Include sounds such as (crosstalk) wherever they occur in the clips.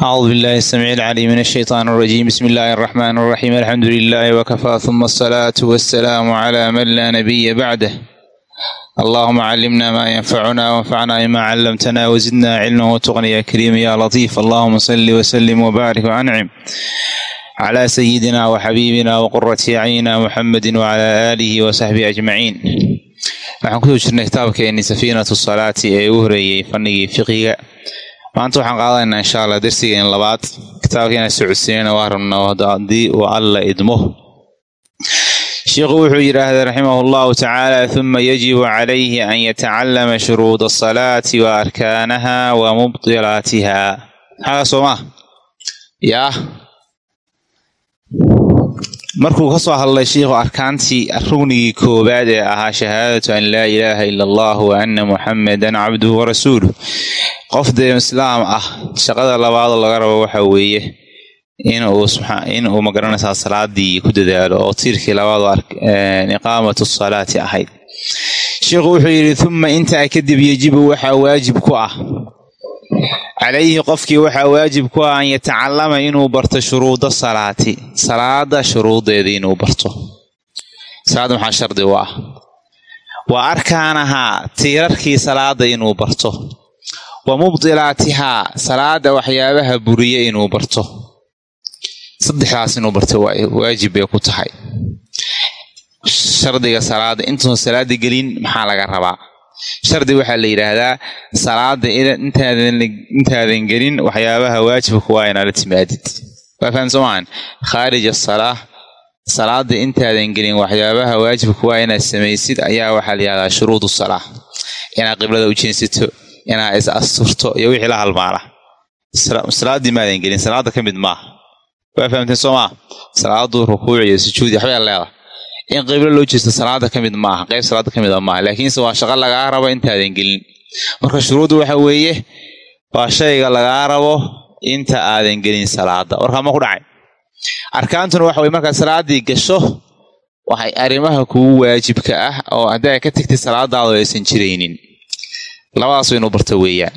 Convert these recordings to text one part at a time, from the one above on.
acuudu billahi asamiic alcaliim min ashaytaan alrajiim bismi illaahi alraxmaan alraxiim alxamdu lilaahi wakafaa huma asalaatu wasalaamu calaa man laa nabiya bacdah allahuma callimna maa yanfacuna wanfacna bimaa callamtana wazidna cilman watuqna yaa kariim yaa latiif allahuma salli wasalim wabaarik waancim calaa sayidina waxabiibina waqurati acyina muxamadi wacalaa aalihi wasaxbihi ajmaciin waxaan ku soo jirnay kitaabkeeni safiinatu salaati ee u horeeyey fannigii fiqiga maanta waxaan qaadanaynaa insha allah darsigeen labaad. Kitaabkeena socodsiinana waa rabnaa haddii uu alla idmo. Sheikhu wuxuu yidhaahday raximahu llahu tacaala huma yajibu calayhi an yatacallama shuruud asalaati wa arkaanaha wa mubdilaatiha. Maxaa soo maa yaa markuu ka soo hadlay shiikhu arkaantii rugnigii koowaad ee ahaa shahaadatu an laa ilaaha ila allah wa ana muxamedan cabduhu warasuuluh qof dee islaam ah shaqada labaadoo laga rabo waxa weeye in uu ma garanaysaa salaadii ku dadaalo oo tiirkii labaad iqaamatu salaati ahayd. Sheikhu wuxuu yidhi uma intaa kadib yejibu waxaa waajib ku ah calayhi qofkii waxaa waajib ku ah an yatacallama inuu barto shuruuda salaati. Salaada shuruudeeda inuu barto. Salaadda maxaa shardi u ah? Wa arkaanahaa tiirarkii salaada inuu barto. Wa mubdilaatihaa salaada waxyaabaha buriya inuu barto. Saddexdaas inuu barto waajib bay ku tahay. Shardiga salaada intuusan salaada gelin maxaa laga rabaa shardi waxaa la yidhaahdaa salaada intaadan gelin waxyaabaha waajibka kuwaa inaad la timaadid. Waa fahan soomaan khaarij asalaa salaada intaadan gelin waxyaabaha waajibka kuwaa inaad samaysid ayaa waxaa la yihahdaa shuruud salaa inaad qiblada u jeensato inaad is asturto iyo wixii la halmaala salaadii maadan gelin salaada ka mid maaha. Waa fahamteen soo maa salaadu rukuuc iyo sujuud waxbaa leedahay in qiblo loo jeesto salaada ka mid maaha qayb salaada ka mid a maaha. Laakiinse waa shaqo lagaa rabo intaadan gelin. Marka shuruuddu waxa weeye waa shayga lagaa rabo inta aadan gelin salaada. Warkaa ma ku dhacay? Arkaantuna waxa weye markaad salaadii gasho waxay arrimaha kugu waajibka ah oo haddii ay ka tagtay salaadaadu aysan jiraynin. Labadaas inuu barta weeyaan.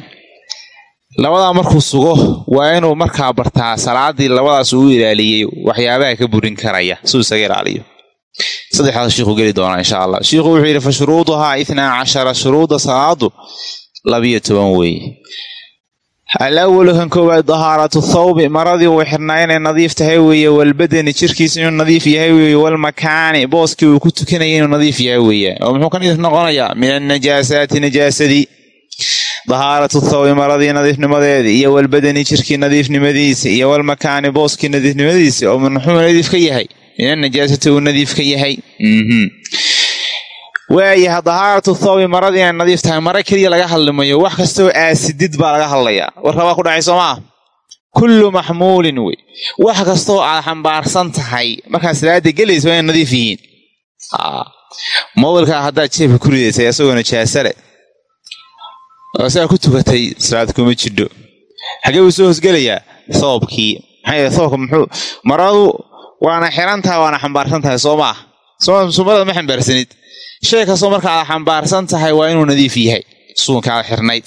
Labadaa markuu sugo waa inuu markaa bartaa salaadii labadaas uu ilaaliyey waxyaabaha ka burin karaya suu isaga ilaaliyo saddexdaas shiikhuu geli doonaa insha allah. Shiikhu wuxuu yidhi fa shuruuduhaa itnaa cashara shuruuda salaadu labiyo toban weeye alawalu kan koowaad dahaaratu thawbi maradii uu xirnaa inay nadiif tahay weeye walbadani jirkiisa inuu nadiif yahay weeye walmakaani booskii uu ku tukanaya inuu nadiif yahay weeye. Oo muxuu ka noqonayaa? Min annajaasaati najaasadii. Dahaaratu thawbi maradii nadiifnimadeedii iyo walbadani jirkii nadiifnimadiisa iyo walmakaani booskii nadiifnimadiisa oo muxuu nadiif ka yahay min anajaasati uu nadiif ka yahay. Waayaha dahaaratu thawbi maradii inay nadiif tahay mara keliya laga hadlimayo wax kastoo aasidid baa laga hadlayaa. Warkabaa ku dhacay soo maa kullu maxmuulin wey. Wax kastoo aad xambaarsan tahay. Markaad salaada gelaysa waa nadiif yihiin. Mobilkaa haddaad jeebka ku ridaysay isagoo najaasale oo sidaa ku tukatay salaad kuma jidho. Xagee buu soo hosgelayaa thoobkii. Maxaa thoobka muxuu maradu waana xirantahay waana xambaarsan tahay soo maah sumarada ma xambaarsanid. Shay kastoo marka aad xambaarsan tahay waa inuu nadiif yahay. Suunka aad xirnayd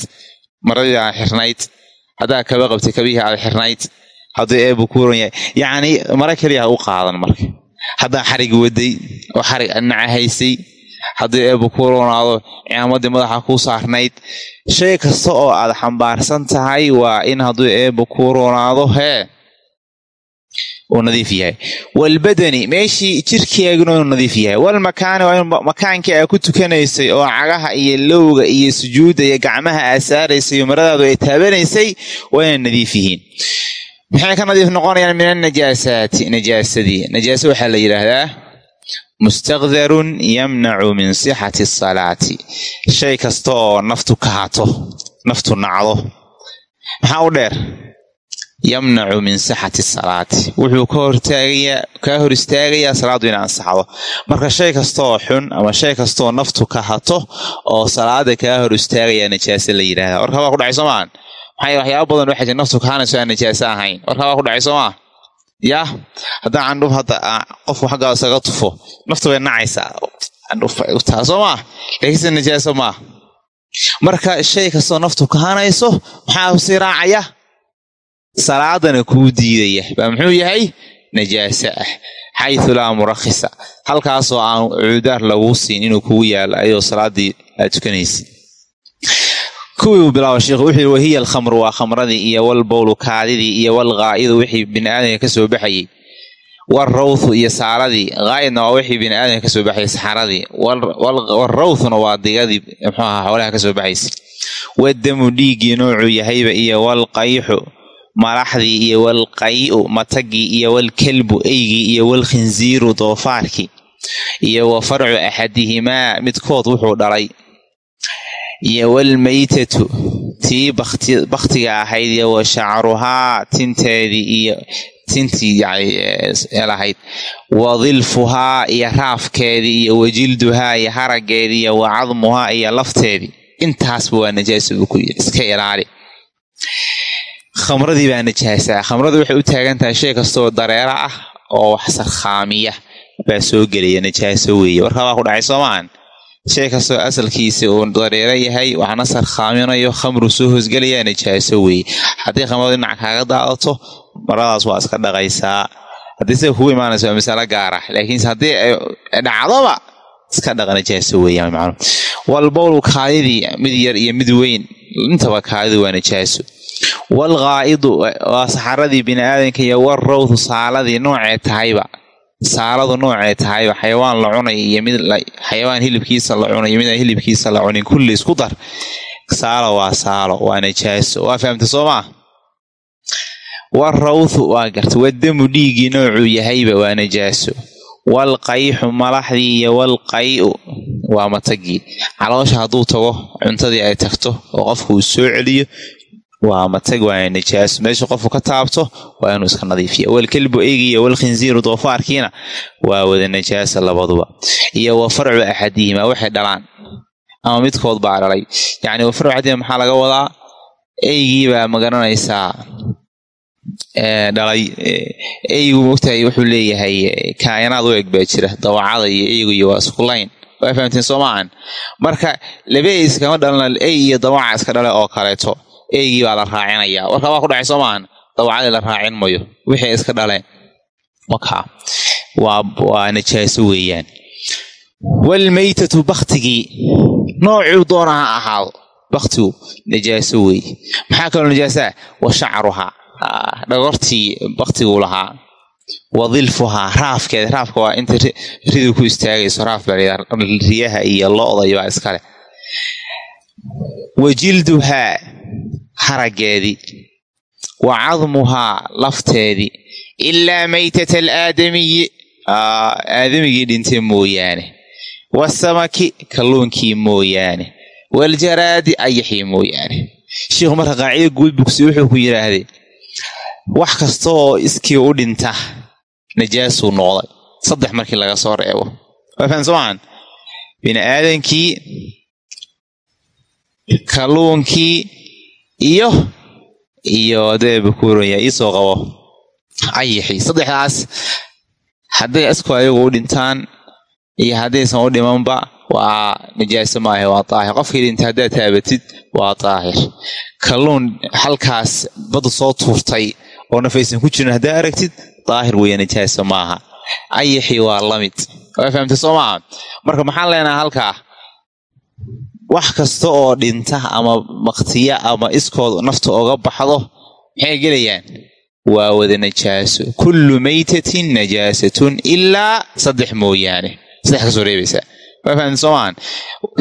maradii aad xirnayd haddaad kaba qabtay kabihii aad xirnayd hadduu eebu kuuran yahay. Yacni mara keliya u qaadan marka. Haddaa xarig waday oo xarig adnaca haysay haddii eebu kuu roonaado cimaamadii madaxa kuu saarnayd. Shay kasta oo aad xambaarsan tahay waa in hadduu eebu kuu roonaado hee uu nadiif yahay. Walbadani meeshii jirkeeguna inuu nadiif yahay. Walmakaani waa in makaankii aa ku tukanaysay oo cagaha iyo lowga iyo sujuudda iyo gacmaha aa saaraysay iyo maradaadu ay taabanaysay waa inay nadiif yihiin. Maxay ka nadiif noqonayaan min annajaasaati? Najaasadii. Najaasa waxaa la yidhaahdaa mustaqdarun yamnacu min sixati asalaati shay kasta oo naftu kahato naftu nacdo. Maxaa u dheer yamnacu min sixati salaati. Wuxuu kaa hor istaagayaa salaadu inay ansaxdo marka shay kastaoo xun ama shay kastaoo naftu kahato oo salaada kaa hor istaagayaa najaase la yidhahda warkaa baa ku dhacay soo maahan maxaa waxyaaba badan waxay jir naftu kahanayso aan najaase ahayn. Warkaa baa ku dhacay soo maa yaa haddaan candhuf hadda qofku xaggaa isaga tufo naftu way nacaysaa candhuf ay u taha soo maa laakiinse najaaso maaha marka shay kastoo naftu kahanayso maxaa sii raacaya salaadana kuu diidaya. Baa muxuu yahay? Najaasa ah. Xayu laa murakhisa. Halkaasoo aan cuudaar laguu siin inuu kugu yaalo ayadoo salaadii aad tukanaysid. Kuwii uu bilaaba sheikhu wuxuu wahiya alkhamru waa khamradii iyo walbowlu kaadidii iyo walqaa'idu wixii bini aadamka ka soo baxayey walrawthu iyo saaladii qaa'idna waa wixii bini aadamka ka soo baxayay saxaradii. Walrawthuna waa digadii muxuu ahaa xoolaha ka soo baxaysa. Wadamu dhiiggii noocuu yahayba iyo walqayxu malaxdii iyo walqayu matagii iyo walkelbu eygii iyo walkhinziiru doofaarkii iyo wa farcu axadihimaa midkood wuxuu dhalay. Iyo walmaytatu tii bakhtiga ahayd iyo wa shacruhaa tinteedii iyo tintii lahayd wa dilfuhaa iyo raafkeedii iyo wajilduhaa iyo harageedii iyo wa cadmuhaa iyo lafteedii. Intaasba waa najaasa buu ku yidhi iska ilaali khamradii baa najaasaa khamradu waxay u taagan tahay shay kastaoo dareera ah oo wax sarkhaamiya baa soo gelaya najaaso weeye. Warkaa ku dhacay soo maahan shay kastoo asalkiisa uu dareero yahay waxna sarkhaaminayo khamru soo hoosgelaya najaaso weeye. Haddii khamradu dhinac kaaga daadato maradaas waa iska dhaqaysaa. Haddii sida kugu imaanaysa waa masalo gaara laakiinse haddii dhacdoba iska dhaqa najaaso weeyaan macnu walbowlu kaadidii mid yar iyo mid weyn intaba kaadidu waa najaaso walqaa'idu waa saxaradii bini aadanka iyo walrawthu saaladii noocee tahayba saaladu noocee tahayba xayawaan la cunay iyo mid xayawaan hilibkiisa la cunay iyo midaan hilibkiisa la cunin. Kulli isku dar saalo waa saalo waa najaaso waa fahamta soo maa walrawthu waa garta. Wadamu dhiiggii noocuu yahayba waa najaaso walqayxu malaxdii iyo walqayu waa matagii. Caloosha hadduu tago cuntadii ay tagto oo qofku uu soo celiyo waa matag waa najaaso meesha qofku ka taabto waa inuu iska nadiifiya walkelbu eygiiyo walkhinziiru doofaarkiina waa wada najaasa labaduba. Iyo wa farcu axadihima waxay dhalaan. Ama midkood baa dhalay yacni wa farcu axadihima maxaa laga wadaa? Eygii ma garanaysaa dhalay eygu mogtahay wuxuu leeyahay kaayanaad u eg baa jira. Dawacada iyo eygu iyo waa isku layn waa fahamteen soo maahan? Marka laba ey ey iyo dawaca iska dhale oo kaleeto eygii baa la raacinayaa warkaa waa ku dhacay soo maahan dawacadii la raacin mayo. Wixii iska dhaleen wakaa waa waa najaaso weeyaan. Walmaytatu baktigii noocuu doona ha ahaado baktigu najaaso weeye maxaa kaloo najaasaa wa shacruhaa dhagortii baktiguu lahaa. Wa raafkeeda. Raafka waa inta ridu ku istaagayso. Raaf baa riyaha iyo lo-da iyo baa iskale wa jilduhaa harageedii wa cadmuhaa lafteedii ilaa maytata alaadamiyi aadamigii dhintay mooyaane wasamaki kalluunkii mooyaane waljaraadi ayaxii mooyaane. Sheikhu marka qaacida guud wuxuu ku yidhaahday wax kasta oo iskii u dhinta najaasuu noqday. Saddex markii laga soo reebo. Waa fahan somaan bini aadankii kalluunkii iyo iyo adeeba kuuraya iisoo qabo ayaxii saddexdaas. Hadday iskoo ayagu u dhintaan iyo haddaysan u dhimanba waa najaaso maaha waa daahir. Qofkii dhinta haddaad taabatid waa daahir. Kalluun halkaas badda soo tuurtay oo nafaysan ku jirin haddaa aragtid daahir weeye najaaso maaha ayaxii waa la mid waa fahamtay soo maaha marka maxaan leenaha halkaa wax kasta oo dhinta ama maktiya ama iskood nafta oga baxdo maxay gelayaan? Waa wada najaaso. Kullu maytatin najaasatun ilaa saddex mooyaane. Saddex ka soo reebaysaa waa fahamtay soo maahan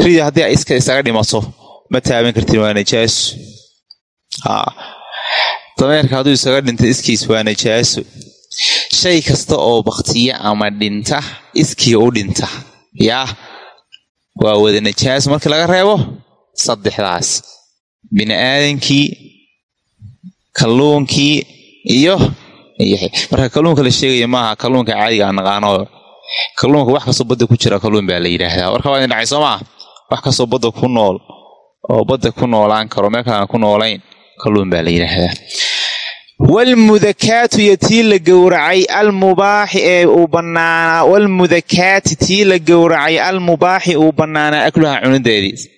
rida haddii ay iska isaga dhimato ma taaban kartin waa najaaso. Dameerka hadduu isaga dhinta iskiis waa najaaso. Shay kasta oo baktiya ama dhinta iskii u dhinta. Yaa waa wada najaaso markii laga reebo? Saddexdaas. Bini aadankii kalluunkii iyo marka kalluunka la sheegaya maaha kalluunka caadiga aan naqaano. Kalluunka wax kastoo badda ku jira kalluun baa la yidhaahdaa. Warka waa idin dhacay soo maa wax kastoo badda ku nool oo badda ku noolaan karo meel kale aan ku noolayn kalluun baa la yidhaahdaa walmudakaatu iyo tii la gowracay almubaaxi ee uu banaanaa walmudakaati tii la gowracay almubaaxi uu bannaanaa akluha cunideedii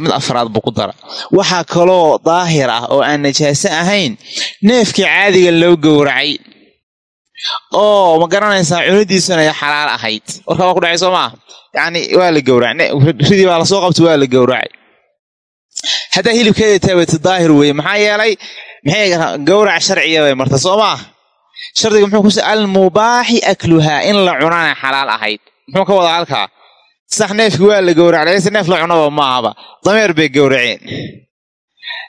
mid afraad buu ku dara waxaa kaloo daahir ah oo aan najaaso ahayn neefkii caadiga loo gowracay oo ma garanaysaa cunidiisuna ay xalaal ahayd warkaa waa ku dhacay soo maa yani waa la gowracay ridii baa la soo qabtay waa la gowracay haddaa hilibkeeda taabati daahir weeye maxaa yeelay maxay gowrac sharciya bay marta soo maa shardiga muxuu kusa almubaaxi akluhaa in la cunana xalaal ahayd. Muxuu ka wadaa halkaa? Sax neefki waa la gowracay se neef la cunaba maahaba dameer bay gowraceen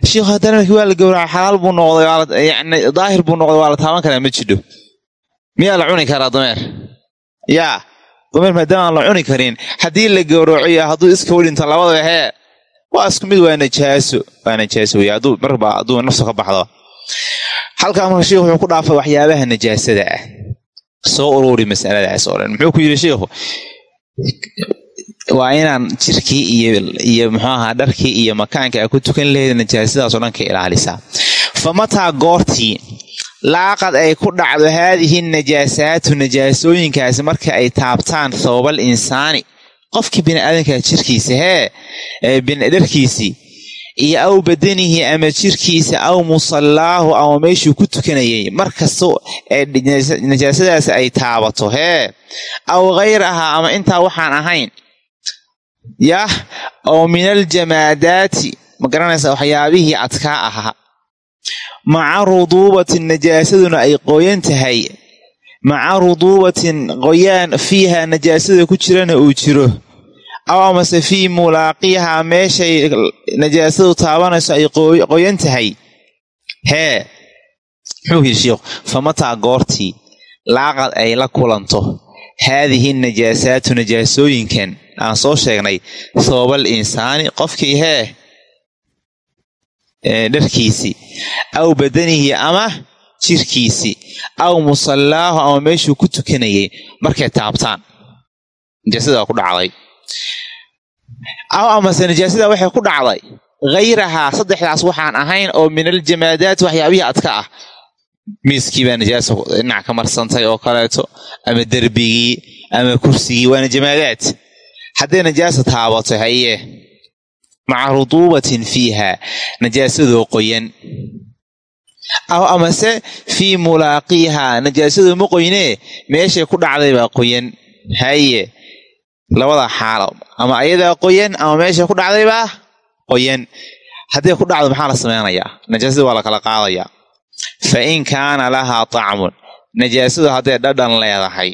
shiikhu hadda neefki waa la gowracay xalaal buu noqday yani daahir buu noqday waa la taaban karaa ma jidho. Miyaa la cuni karaa dameer yaa dameer maadaama aan la cuni karin haddii la gowraco iyo hadduu iska wadhinta labadaba hee waa isku waa najaaso waa najaaso wey hadduu marba hadduu nafsu ka baxdo. Halkaa marka sheikhu wuxuu ku dhaafay waxyaabaha najaasada ah soo ururi masaladaas oo dhan. Muxuu ku yidhi sheikhu waa inaan jirkii iyo muxuu ahaa dharkii iyo makaanka a ku tukan lahayd najaasadaas oo dhan ka ilaalisaa. Fa goortii laaqad ay ku dhacdo haadihi najaasaatu najaasooyinkaasi marka ay taabtaan thawbal insaani qofkii biniaadanka jirkiisa hee dharkiisii iyo aw badanihi ama jirkiisa aw musallaahu ama meeshuu ku tukanayay markasta ee najaasadaas ay taabato hee aw hayraha ama intaa waxaan ahayn yah oo min aljamaadaati ma garanaysa waxyaabihii adkaa ahaa maca ruduubatin najaasaduna ay qoyan tahay maca ruduubatin qoyaan fiiha najaasada ku jirana uu jiro aw amase fii mulaaqiha meeshay najaasadu taabanayso ay qoyan tahay hee muxuu yidhi sheikhu famataa goortii laaqad ay la kulanto haadihi najaasaatu najaasooyinkan aan soo sheegnay soobal insaani qofkii hee dharkiisii aw badanihi ama jirkiisii aw musallaahu ama meeshuu ku tukanayay markay taabtaan. Najaasada waa ku dhacday. Aw amase najaasada waxay ku dhacday. Hayrahaa saddexdaas waxaan ahayn oo min aljamaadaat waxyaabihii adka ah. Miiskii baa najaasa dhinac ka marsantay oo kaleeto ama derbigii ama kursigii waana jamaadaad hadday najaasa taabato haye. Maca ruduubatin fiiha najaasadoo qoyan aw amase fii mulaaqiiha najaasadoo ma qoynee meeshay ku dhacday baa qoyan. Haye labada xaalo. Ama ayadaa qoyan ama meeshay ku dhacday baa qoyan. Hadday ku dhacdo maxaa la sameynayaa najaasada waa la kala qaadayaa fa in kaana lahaa tacmun najaasadu hadday dhadhan leedahay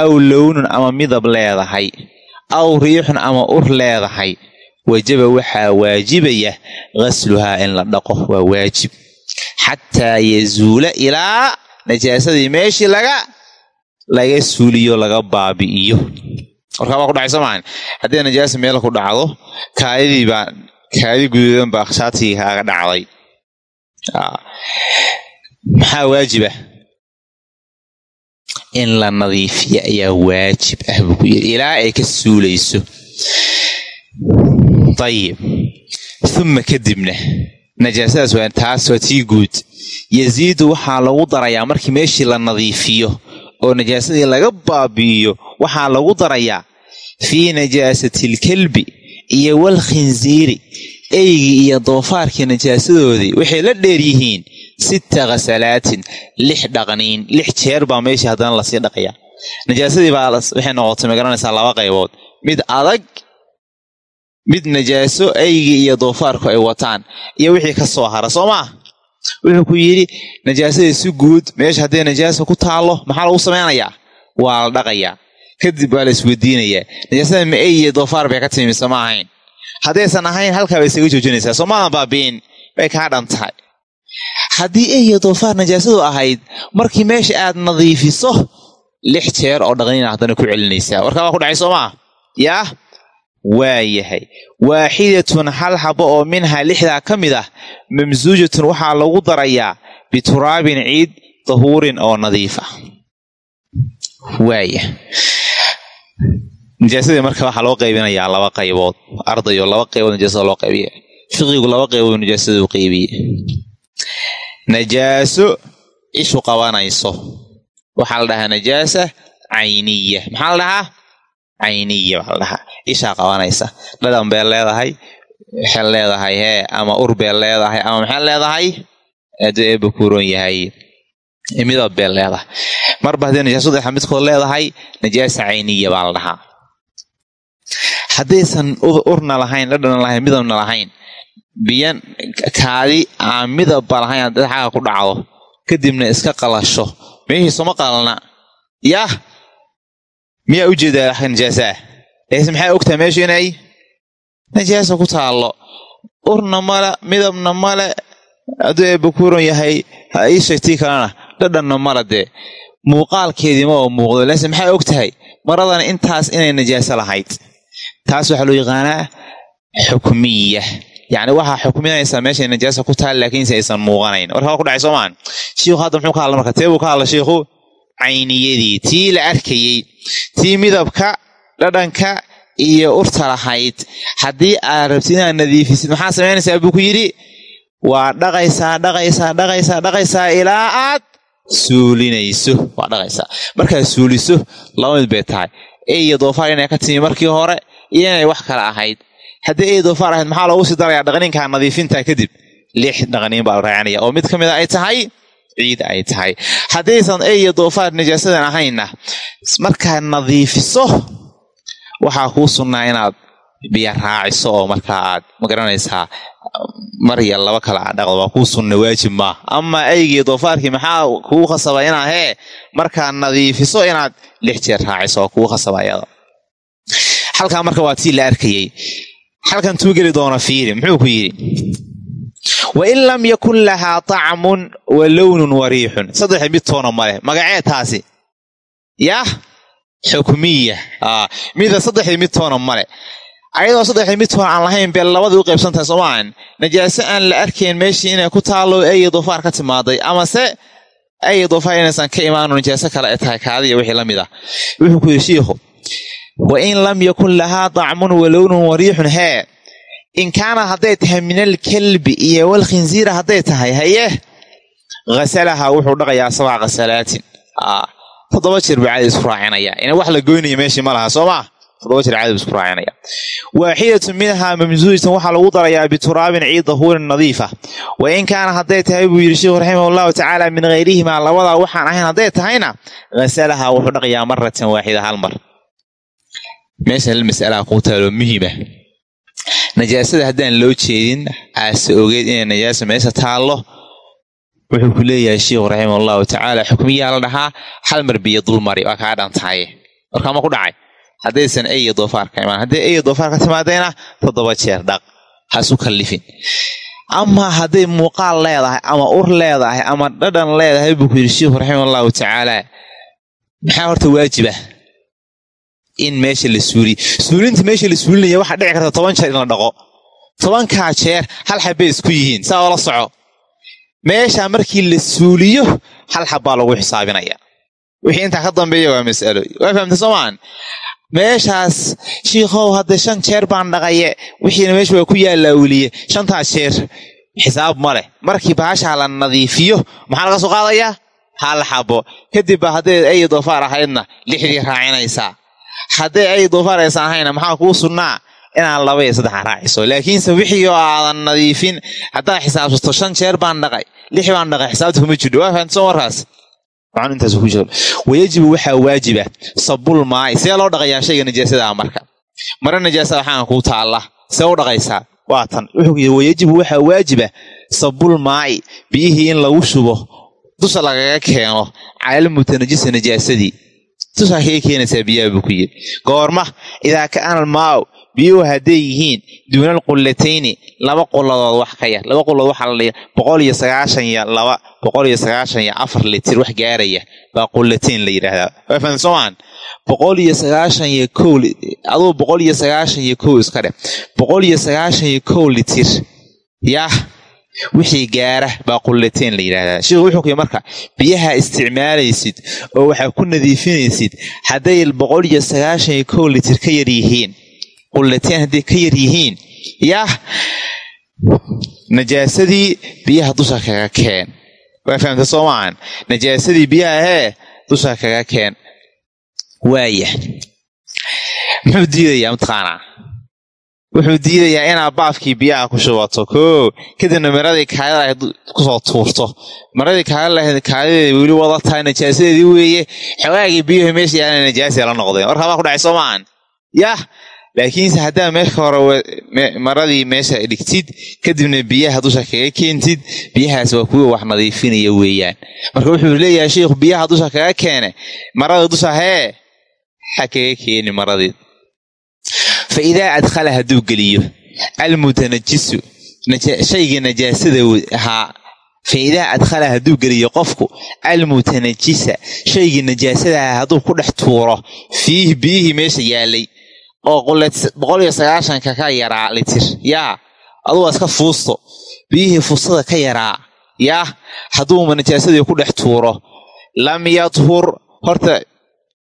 aw lownun ama midab leedahay aw riixun ama ur leedahay wajaba waxaa waajibaya ghasluhaa in la dhaqo. Waa waajib xataa yazuula ilaa najaasadii meeshii laga laga suuliyo laga baabi'iyo. Warkaa baa ku dhacay soo maahan haddii najaasa meel ku dhacdo kaadidii baa kaadi guduudan baa shaatigii kaaga dhacday. Maxaa waajiba in la nadiifiyo ayaa waajib ah buu ku yidhi. Ilaa ay ka suulayso. Dayib uma kadibna najaasadaas waa taas waa tii guud. Yasiidu waxaa lagu darayaa markii meeshii la nadiifiyo oo najaasadii laga baabi'iyo waxaa lagu darayaa fii najaasatilkelbi iyo wal khinsiiri eygii iyo doofaarkii najaasadoodii waxay la dheer yihiin sita khasalaatin lix dhaqniin lix jeer baa meeshii haddana la sii dhaqayaa. Najaasadii baa waxay noqotay ma garanaysaa laba qaybood. Mid adag mid najaaso eygii iyo doofaarku ay wataan iyo wixii ka soo hara soo maa wuxuu ku yidhi najaasadii si guud meesha hadday najaasa ku taallo maxaa lagu samaynayaa? Waa la dhaqayaa. Kadib waa la isweydiinayaa. Najaasada ma ey iyo doofaar bay ka timi mise ma ahayn. Haddaysan ahayn halkaa bay isaga joojinaysaa. Soo maadan baabi'in? Bay kaa dhan tahay. Haddii ey iyo doofaar najaasadu ahayd markii meesha aad nadiifiso lix jeer oo dhaqniina haddana ku celinaysaa. Warkaa baa ku dhacay soo maa yaa waa yahay waaxidatun hal xabo oo minhaa lixdaa ka mid ah mamsuujatun waxaa lagu darayaa bituraabin ciid dahuurin oo nadiif ah. Waaya najaasadii marka waxaa loo qaybinayaa laba qaybood ardayo laba qaybood najaasada loo qaybiya fiqigu laba qaybood najaasada u qaybiye. Najaaso ishu qabanayso. Waxaa la dhahaa najaasa cayniya. Maxaa la dhahaa cayniya baa la dhahaa ishaa qabanaysa. Dhadhan bay leedahay waxay leedahay hee ama urbeel leedahay ama maxay leedahay? Aduu eeba kuuron yahay. Midab bee leedahay. Marba haddii najaasadu midkood leedahay najaasa cayniya baa la dhahaa haddaysan urna lahayn dhadhana lahayn midabna lahayn biyan kaadi aan midabba lahayn hadday xaga ku dhacdo kadibna iska qalasho. Meeshiisuma qalna yah miyaa u jeedaa najaasaa ees maxaa ogtaha meeshu inay? Najaasa ku taallo. Urna male midabna male hadduu eebbakuuran yahay ha ii sheegtii kalena dhadhanna mala dee. Muuqaalkeedii ma oo muuqdo. Laase maxaa og tahay maradana intaas inay najaaso lahayd. Taas waxaa loo yaqaanaa xukmiya yacni waxaa xukminaysaa meeshay najaasa ku taal laakiinse aysan muuqanayn. Warkaa ku dhacay soomaan shiikhu hadda muxuu ka hadla marka? Tee buu ka hadla shiikhu cayniyadii tii la arkayey tii midabka dhadhanka iyo urta lahayd. Haddii aad rabtid inaad nadiifisid maxaa samaynaysaa buu ku yidhi? Waa dhaqaysaa dhaqaysaa dhaqaysaa dhaqaysaa ilaa aad suulinayso. Waa dhaqaysaa. Markaad suuliso laba mid bay tahay. E iyo doofaar inay ka timi markii hore iyo inay wax kale ahayd. Haddii ey doofaar ahayd maxaa loogu sii darayaa dhaqninkaa nadiifinta kadib? Lix dhaqniin baa la raacinaya. Oo mid ka mida ay tahay ciid ay tahay. Haddaysan ey iyo doofaar najaasadan ahaynna markaad nadiifiso waxaa kuu sunnaa inaad biyo raaciso oo markaa aad ma garanaysaa mar iyo laba kale a dhaqdo waa kuu sunna waajib maa amaa aygii doofaarkii maxaa kuu khasaba inaa hee markaad nadiifiso inaad lix jeer raaciso waa kuu khasaba ayada halkaa marka waa tii la arkayey. Halkan tuu geli doona fiiri muxuu ku yidhi wain lam yakun lahaa tacmun wa lownun wa riixun saddex mid toona maleh magacee taasi yah xukmiya mida saddexdii mid toona male ayadoo saddexdii mid toona aan lahayn bee labadii u qaybsantahay soomaan najaaso aan la arkayn meeshii inay ku taallo eeyo doofaar ka timaaday amase eeyo doofaar inaysan ka imaano najaaso kale ay tahay kaadiya wixii la ah wuxuu ku yidhi shiikhu wa in lam yakun lahaa dacmun wa lownun wa riixun hee in kaana hadday tahay min alkalbi iyo walkhinsiira hadday tahay haye hasalaha wuxuu dhaqayaa sabca khasalaatin toddoba jeer buu caadi isku raacinaya ina wax la goynaya meeshii ma laha soo maa toddoba jeer caadi isku raacinaya waaxidatun minhaa mamsuujatan waxaa lagu darayaa bituraabin ciid dahuurin nadiifa wa in kaana hadday tahay buu yidhi sheikhu raximah allahu tacaala min hayrihimaa labadaa waxaan ahayn hadday tahayna hasalaha wuxuu dhaqayaa maratan waaxida hal mar meesha hal mas'alaha kuu taalo muhiima najaasada haddaan loo jeedin aase ogeed inay najaasa meesha taallo wuxuu ku leeyahay sheikhu raximah allahu tacaala xukmiyaa la dhahaa hal mar biyo dulmari waa kaa dhantahaye warkaama ku dhacay? Haddaysan eyo doofaar ka imaan. Hadday eyo doofaar ka timaadayna toddoba jeer dhaq hasu kallifin. Ama hadday muuqaal leedahay ama ur leedahay ama dhadhan leedahay buu ku yidhi sheikhu raximah allahu tacaala. Maxaa horta waajiba in meesha la suuliy suulinta meesha la suulinaya waxaa dhici karta toban jeer in la dhaqo. Tobankaa jeer hal xabbay isku yihiin saa oola soco. Meesha markii la suuliyo hal xabbaa lagu xisaabinaya wixii intaa ka dambeeya waa mas'alo. Waa fahamta soomaan meeshaas shiikhow hadda shan jeer baan dhaqaye wixiina meesha waa ku yaallaa weliye shantaas jeer xisaab ma leh. Markii baashaa la nadiifiyo maxaa laga soo qaadayaa? Hal xabo. Kadib ba hadday ay doofaar ahaydna lixdii raacinaysaa hadday ay doofaar aysan ahayna maxaa kuu sunnaa inaan laba iyo saddexa raaciso? Laakiinse wixii oo aadan nadiifin haddaad xisaabsato shan jeer baan dhaqay lix baan dhaqay xisaabta kuma jidho waa fahamtsan warkaas ku wayajibu waxaa waajiba sabul maa'i see loo dhaqayaa shayga najaasadaa marka. Mare najaasa waxaan kuu taalla see u dhaqaysaa? Waa tan. Wuxuu yidhi wayajibu waxaa waajiba sabul maa'i biyihii in lagu shubo dusha lagaga keeno calal mutanajisa najaasadii kaga keenaysaa biyaha buu ku yidhi. Goorma idaa kaana almaa'u biyuhu hadday yihiin duunal qullatayni laba quladood wax ka yar. Laba quladood waxaa la boqol iyo sagaashan iyo laba boqol iyo sagaashan iyo afar litir wax gaaraya baa qullatayn la yidhaahdaa. Waa fahan soomaan boqol iyo sagaashan iyo kow aduu boqol iyo sagaashan iyo kow iska dheh. Boqol iyo sagaashan iyo kow litir. Yah wixii gaara baa qullatayn la yidhaahdaa sheikhu wuxuu kuyi marka biyaha isticmaalaysid oo waxaa ku nadiifinaysid hadday boqol iyo sagaashan iyo kow litir ka yar yihiin qullateen hadday ka yar yihiin yah najaasadii biyaha dusha kaga keen. Waa fahamta soo maahan najaasadii biyaha hee dusha kaga keen. Waaya. Muxuu diidayaa mataqaanaa wuxuu diidayaa inaad baafkii biyaha ku shubato koo kadibna maradii kaadida ahayd ku soo tuurto. Maradii kaadida lahayd kaadideeda weli wada tahay najaasadeedii weeye. Xogaagii biyuhu meesha yaalan najaasi la noqdeen warkaa baa ku dhacay soo maahan yah laakiinse haddaa meesha hore maradii meesha dhigtid kadibna biyaha dusha kaga keentid biyahaas waa kuwa wax nadiifinaya weeyaan. Marka wuxuu leeyahay sheikhu biyaha dusha kaga keene. Marada dusha hee ha kaga keeni maradii fa idaa adkhala hadduu geliyo almutanajisu shaygii najaasada ahaa fa idaa adkhala hadduu geliyo qofku almutanajisa shaygii najaasadaha hadduu ku dhex tuuro fiihi biyihii meesha yaalay oo boqol iyo sagaashanka ka yaraa litir yaa adugu iska fuusto biyihii fuustada ka yaraa yaa hadduu najaasadii ku dhex tuuro lam yadhur horta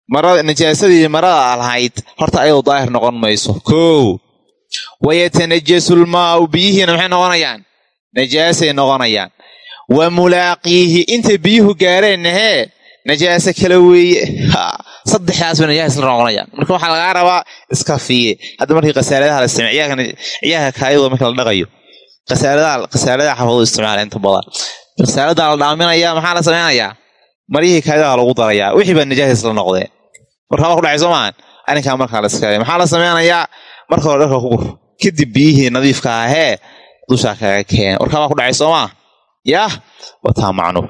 najaasadii marada lahayd horta ayadu daahir noqon mayso. Kow wayatanajasulmaau biyihiina maxay noqonayaan? Najaasay noqonayaan. Wa mulaaqiihi intay biyuhu gaareenna hee najaaso kale weeye. Saddexdaasba najaas la noqonayaan. Marka waxaa lagaa rabaa iska fiye hadda markii khasaaladaha la isticma ciyaha kaayadooda marka la dhaqayo. Khasaaladaha xafadu isticmaala inta badan. Khasaalada la dhaaminaya maxaa la samaynayaa maryihii kaayadaha lagu darayaa. Wixii najaas isla noqdeen warkaa ku dhacay soo maahan arrinkaa markaa la iska maxaa la sameynayaa marka hore dharka ku gur kadib biyihii nadiifka ahee dushaa kaga keena warkaa baa ku dhacay soo maa wataa macnu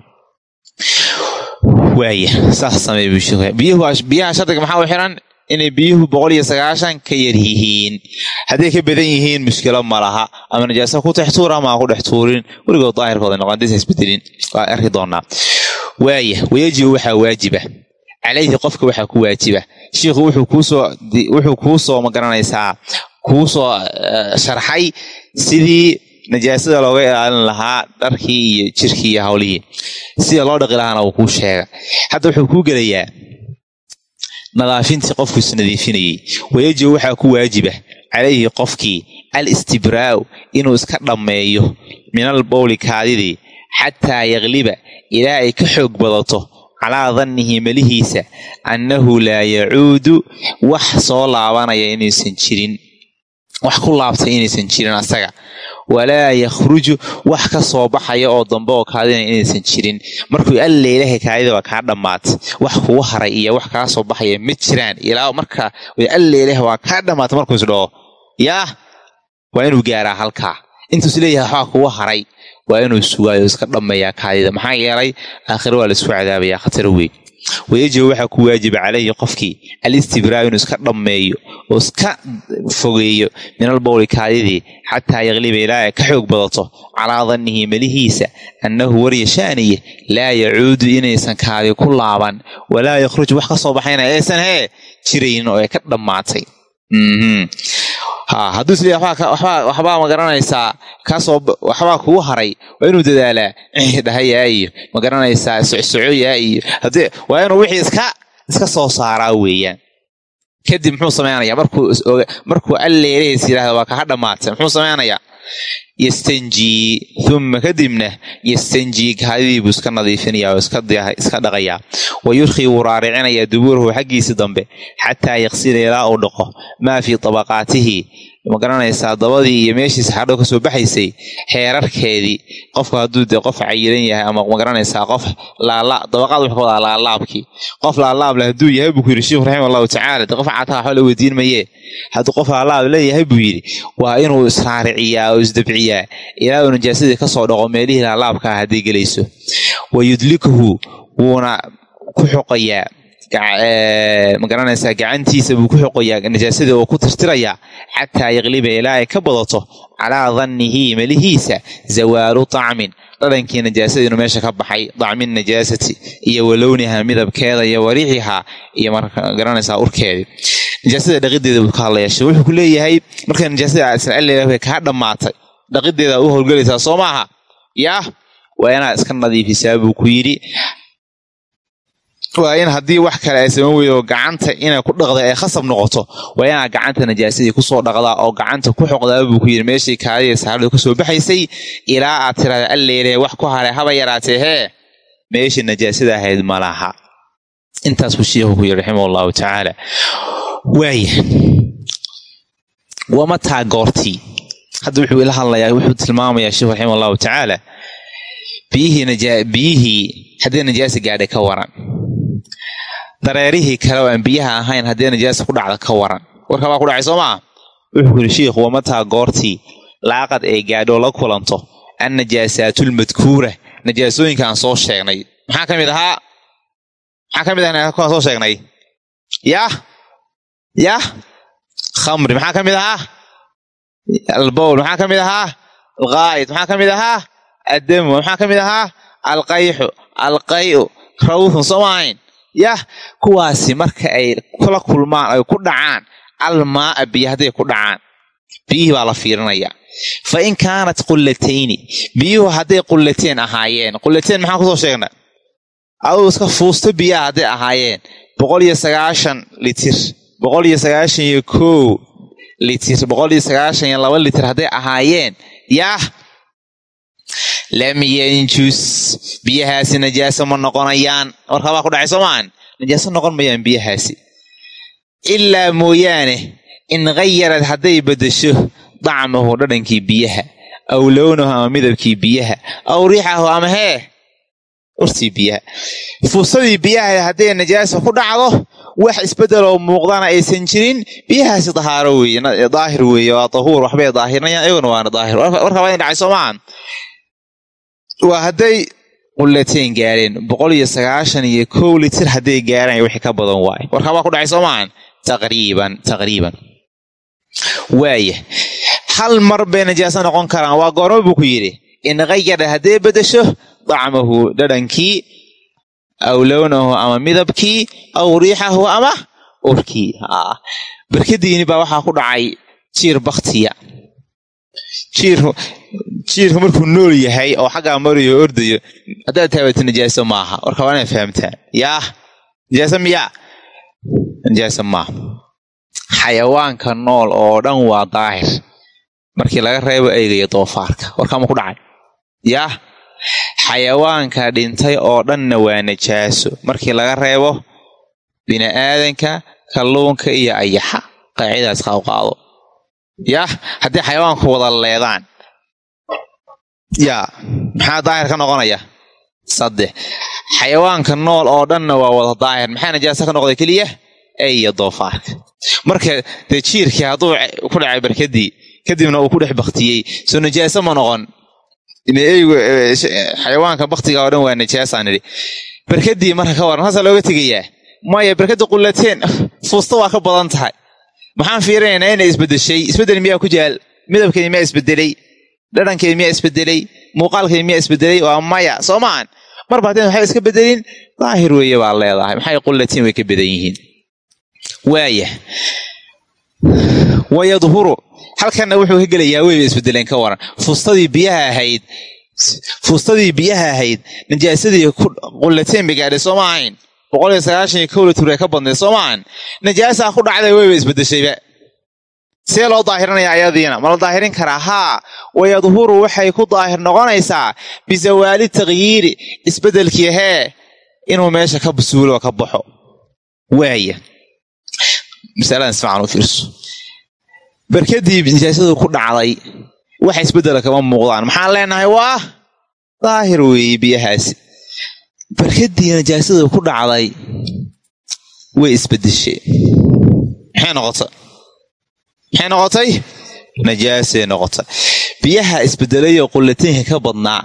waaya saas samey biyaha shardiga maxaa u xiran? Inay biyuhu boqol iyo sagaashan ka yar yihiin. Hadday ka badan yihiin mushkilo ma laha. Ama najaasa ku dhex tuur ku dhex tuurin weligood daahirkooda noqon. Disa isbedelin waa arki doonaa. Waaya wayajibu waxaa waajiba calayhi qofka waxaa ku waajiba. Shiikhu wuxuu kuu soo ma garanaysaa kuu soo sharxay sidii najaasada looga ilaalin lahaa dharkii iyo jirkii iyo hawlihii. Sida loo dhaqi lahaana uu kuu sheega. Hadda wuxuu kuu gelayaa nadaafintii qofku isnadiifinayey wayajibu waxaa ku waajiba calayhi qofkii al istibraa'u inuu iska dhammeeyo minal bowli kaadidii xataa yakliba ilaa ay ka xoog badato calaa dannihi melihiisa annahu laa yacuudu wax soo laabanaya inaysan jirin. Wax ku laabtay inaysan jirin asaga. Walaa yakhruju wax ka soo baxaya oo dambe oo kaadina inaysan jirin. Markuu alla kaadida waa kaa dhammaatay wax kugu haray iyo wax kaa soo baxaya ma jiraan. Ilaa marka alla ilaah waa kaa dhammaatay markuu isdhaho yaah waa inuu gaaraa halkaa. Intuus leeyahay waxbaa kugu haray waa inuu sugaayo iska dhammeeyaa kaadida. Maxaa yeelay aakhire waa la isku cadaabayaa khatar weyn wayajibu waxaa ku waajiba calayhi qofkii alistibraa inuu iska dhammeeyo oo iska fogeeyo minal bowli kaadidii xataa yakliba ilaa ay ka xoog badato. Calaa dannihi melihiisa annahu waryashaaniye laa yacuudu inaysan kaadi ku laaban walaa yakhruj wax ka soo baxayna aysan hee jiraynin oo ay ka dhammaatay hadduu leeya waxbaa ma garanaysaa kaasoo waxbaa kugu haray. Waa inuu dadaalaa dhahayaa iyo. Ma garanaysaa socsocoyaa iyo. Waa inuu wixii iska iska soo saaraa weeyaan. Kadib muxuu samaynayaa markuu alleelahis yidhahda waa kaha dhammaatay. Muxuu samaynayaa yastanjii uma kadibna yastanjii kaadidii buu iska nadiifinaya oo iska dhaqayaa wa yurkhii wuu raaricinayaa dubuurahu xaggiisi dambe xataa yaksila ilaa uu dhaqo maa fii tabaqaatihi ma garanaysaa dabadii iyo meeshiisa xadho ka soo baxaysay xeerarkeedii. Qofku hadduu dee qof cayiran yahay ama ma garanaysaa qof dabaqaad wuxuu ka wadaa laalaabkii. Qof laalaab leh hadduu yahay buu ku yidhi sheikhu raxima allahu tacala de qof caataa waxba la weydiin mayee. Hadduu qof laalaab leeyahay buu yidhi waa inuu israariciyaa oo isdabciyaa ilaa uu najaasadii ka soo dhaqo meelihii laalaabka ah hadday gelayso. Wa yudlikuhu wuuna ku xoqayaa ma garanaysaa gacantiisa buu ku xoqayaa najaasadii oo ku tirtirayaa xataa yakliba ilaa ay ka badato calaa dannihi melihiisa zawaalu tacmin. Dhadhankii najaasada inuu meesha ka baxay dacmin najaasati iyo walowniha midabkeeda iyo wariixihaa iyo ma garanaysaa urkeedii. Najaasada dhaqideeda buu ka hadlaya shee wuxuu ku leeyahay marka najaasada isla kaa dhammaatay. Dhaqideeda u howlgelaysaa soo maaha yaah waa inaad iska nadiifisaa buu ku yidhi waa in haddii wax kale ay saman weydo gacanta inay ku dhaqda ay khasab noqoto waa inaad gacanta najaasadii ku soo dhaqdaa oo gacanta ku xoqdaa buu ku yidhi meeshii kaadiya saxaaradu ka soo baxaysay ilaa aad tirahda alleeleh wax ku haray haba yaraatee hee meeshii najaasada ahayd malaha intaas buu ku yidhi raximah allahu tacaala waaya wamataa goortii? Hadda wuxuu ila hadlayaa wuxuu tilmaamayaa sheekhu raxima allahu tacaala biyihii haddii najaasa gaadhay ka waran dareerihii kale oo aan biyaha ahayn haddii najaasa ku dhacda ka waran. Warkabaa ku dhacay soo maa wuxuu yiri shiikhu wamataa goortii laaqad ay gaadhoo la kulanto? An najaasaatlmadkuura najaasooyinka aan soo sheegnay. Maxaa ka mid ahaa? Maxaa ka mid ah kuwaan soo sheegnay? Yah yah khamri maxaa ka mid ahaa? Albowl maxaa ka mid ahaa? Alqaa'id maxaa ka mid ahaa? Addamu maxaa ka mid ahaa? Alqayxu alqayu rawhun soo maahayn yah kuwaasi marka ay kula kulmaan ay ku dhacaan almaaa biyo hadday ku dhacaan biyihii baa la fiirinaya. Fa in kaanat qullatayni biyuhu hadday qullateen ahaayeen qullateen maxaan ku soo sheegna aduu iska fuusto biyaha hadday ahaayeen boqol iyo sagaashan litir boqol iyo sagaashan iyo kow litir boqol iyo sagaashan iyo laba litir hadday ahaayeen yaah lam yanjus biyahaasi najaaso ma noqonayaan warkabaa ku dhacay soomaan najaaso noqon mayaan biyahaasi ilaa mooyaane in khayarad hadday beddesho dacmahu dhadhankii biyaha aw lownahu ama midabkii biyaha aw riixahu ama hee urtii biyaha fuusadii biyaha hadday najaasa ku dhacdo wax isbeddeloo muuqdana aysan jirin biyahaasi dahaaro weeye daahir weeye waa tahuur waxbay daahirnayaan iyaguna waana daahir warka waa in dhacay soo maahan waa hadday qullateen gaareen boqol iyo sagaashan iyo kow litir hadday gaaraan wixii ka badan waaye warka waa ku dhacay soo taqriiban taqriiban. Waaya hal mar bay najaaso noqon karaan. Waa goorma buu ku yidhi in khayara hadday beddesho dacmahu dhadhankii aw lownahu ama midabkii aw riixahu ama urkii. Barkadiini baa waxaa ku dhacay jiir baktiya jiirku markuu nool yahay oo xaggaa marayo ordayo haddaad taabato najaaso maaha. Warka waa inaad fahamtaan. Yaah najaaso miyaa? Najaaso maaha xayawaanka nool oo dhan waa daahir. Markii laga reebo eygaya doofaarka. Warkaama ku dhacay? Yaah xayawaanka dhintay oo dhanna waa najaaso markii laga reebo bini'aadanka kalluunka iyo ayaxa. Qaacidaas qaado yah haddii xayawaanku wada leedaan. Yaa maxaa daahir ka noqonaya? Saddex. Xayawaanka nool oo dhanna waa wada daahir. Maxaa najaaso ka noqday keliya? Iyo doofaarka. Marka dee jiirkii hadduu ku dhacay barkadii kadibna uu ku dhex baktiyey. Soo najaaso ma noqon. Eygu xayawaanka baktiga oo dhan waa najaasaan idhi. Barkadii marka ka waran haasaa looga tegayaa? Maya barkada qullateen. Fuusta waa ka badan tahay maxaan fiirinaynaa inay isbedeshay isbeddel miyaa ku jaal midabkeedi miyaa isbedelay? Dhadhankeedi miyaa isbedelay? Muuqaalkeedi miyaa isbedelay? Waa maya soo maan marba haddeen waxay iska bedelin? Daahir weeye baa leedahay. Maxay qullatiin way ka badan yihiin? Waaya wayadhuru. Halkanna wuxuu ka gelayaa weyba isbedeleen ka waran. Fuustadii biyaha ahayd fuustadii biyaha ahayd najaasadii qullateen bay gaadhay soo ma ahayn boqol iyo sagaashan iyo kowla ture ka badnayd soo najaasaa ku dhacday weyba isbedeshayba see loo daahirinayaa ayadiina. Ma la daahirin karaa? Haa. Wayadhuru waxay ku daahir noqonaysaa bisawaali takyiiri isbeddelkii hee inuu meesha ka suulo ka baxo. Waaya masaladan ismacan u fiirso. Barkadii najaasadu ku dhacday waxa isbeddela kama muuqdaan. Maxaan leenahay waa daahir weeye biyahaasi barkadii najaasada ku dhacday way isbedeshay maxay noqotay? Maxay noqotay? Najaasay noqotay. Biyaha isbedelayoo qullataynka ka badnaa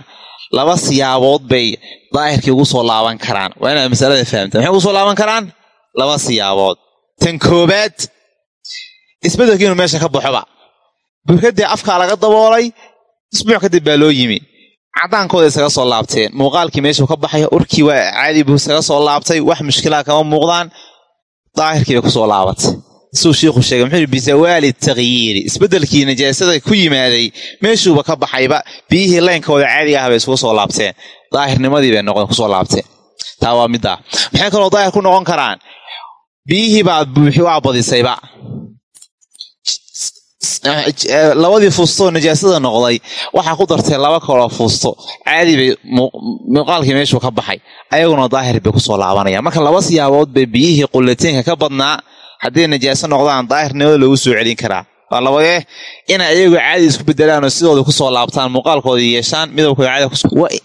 laba siyaabood bay daahirkii ugu soo laaban karaan. Waa inaad masalada fahamta. Maxay ugu soo laaban karaan? Laba siyaabood. Tan koobaad isbedelkii inuu meesha ka baxoba barkadii afkaa laga daboolay isbuuc kadib baa loo yimi cadaankooda isaga soo laabteen. Muuqaalkii meeshuu ka baxaya urkii waa caadi buu isaga soo laabtay. Wax mushkilaa kama muuqdaan. Daahirkii bay ku soo laabatay suu shiikhu sheegay muxuu yidhi bisawaali takyiiri isbeddelkii najaasada ku yimaaday meeshuuba ka baxayba biyihii leynkooda caadiga ah bay isugu soo laabteen. Daahirnimadii bay noqon ku soo laabteen. Taa waa middaa. Maxay kaloo daahir ku noqon karaan. Biyihii baad buuxi waa badisayba labadii fuustoo najaasada noqday. Waxaa ku dartay laba kaloo fuusto caadi bay muuqaalkii meeshuu ka baxay. Ayaguna daahir bay ku soo laabanayaan. Marka laba siyaabood bay biyihii qullataynka ka badnaa. Hadday najaaso noqdaan daahirnimada loogu soo celin karaa. Waa labadee inay ayagu caadi isku bedelaan oo sidooda ku soo laabtaan muuqaalkooda yeeshaan midabkooda caadi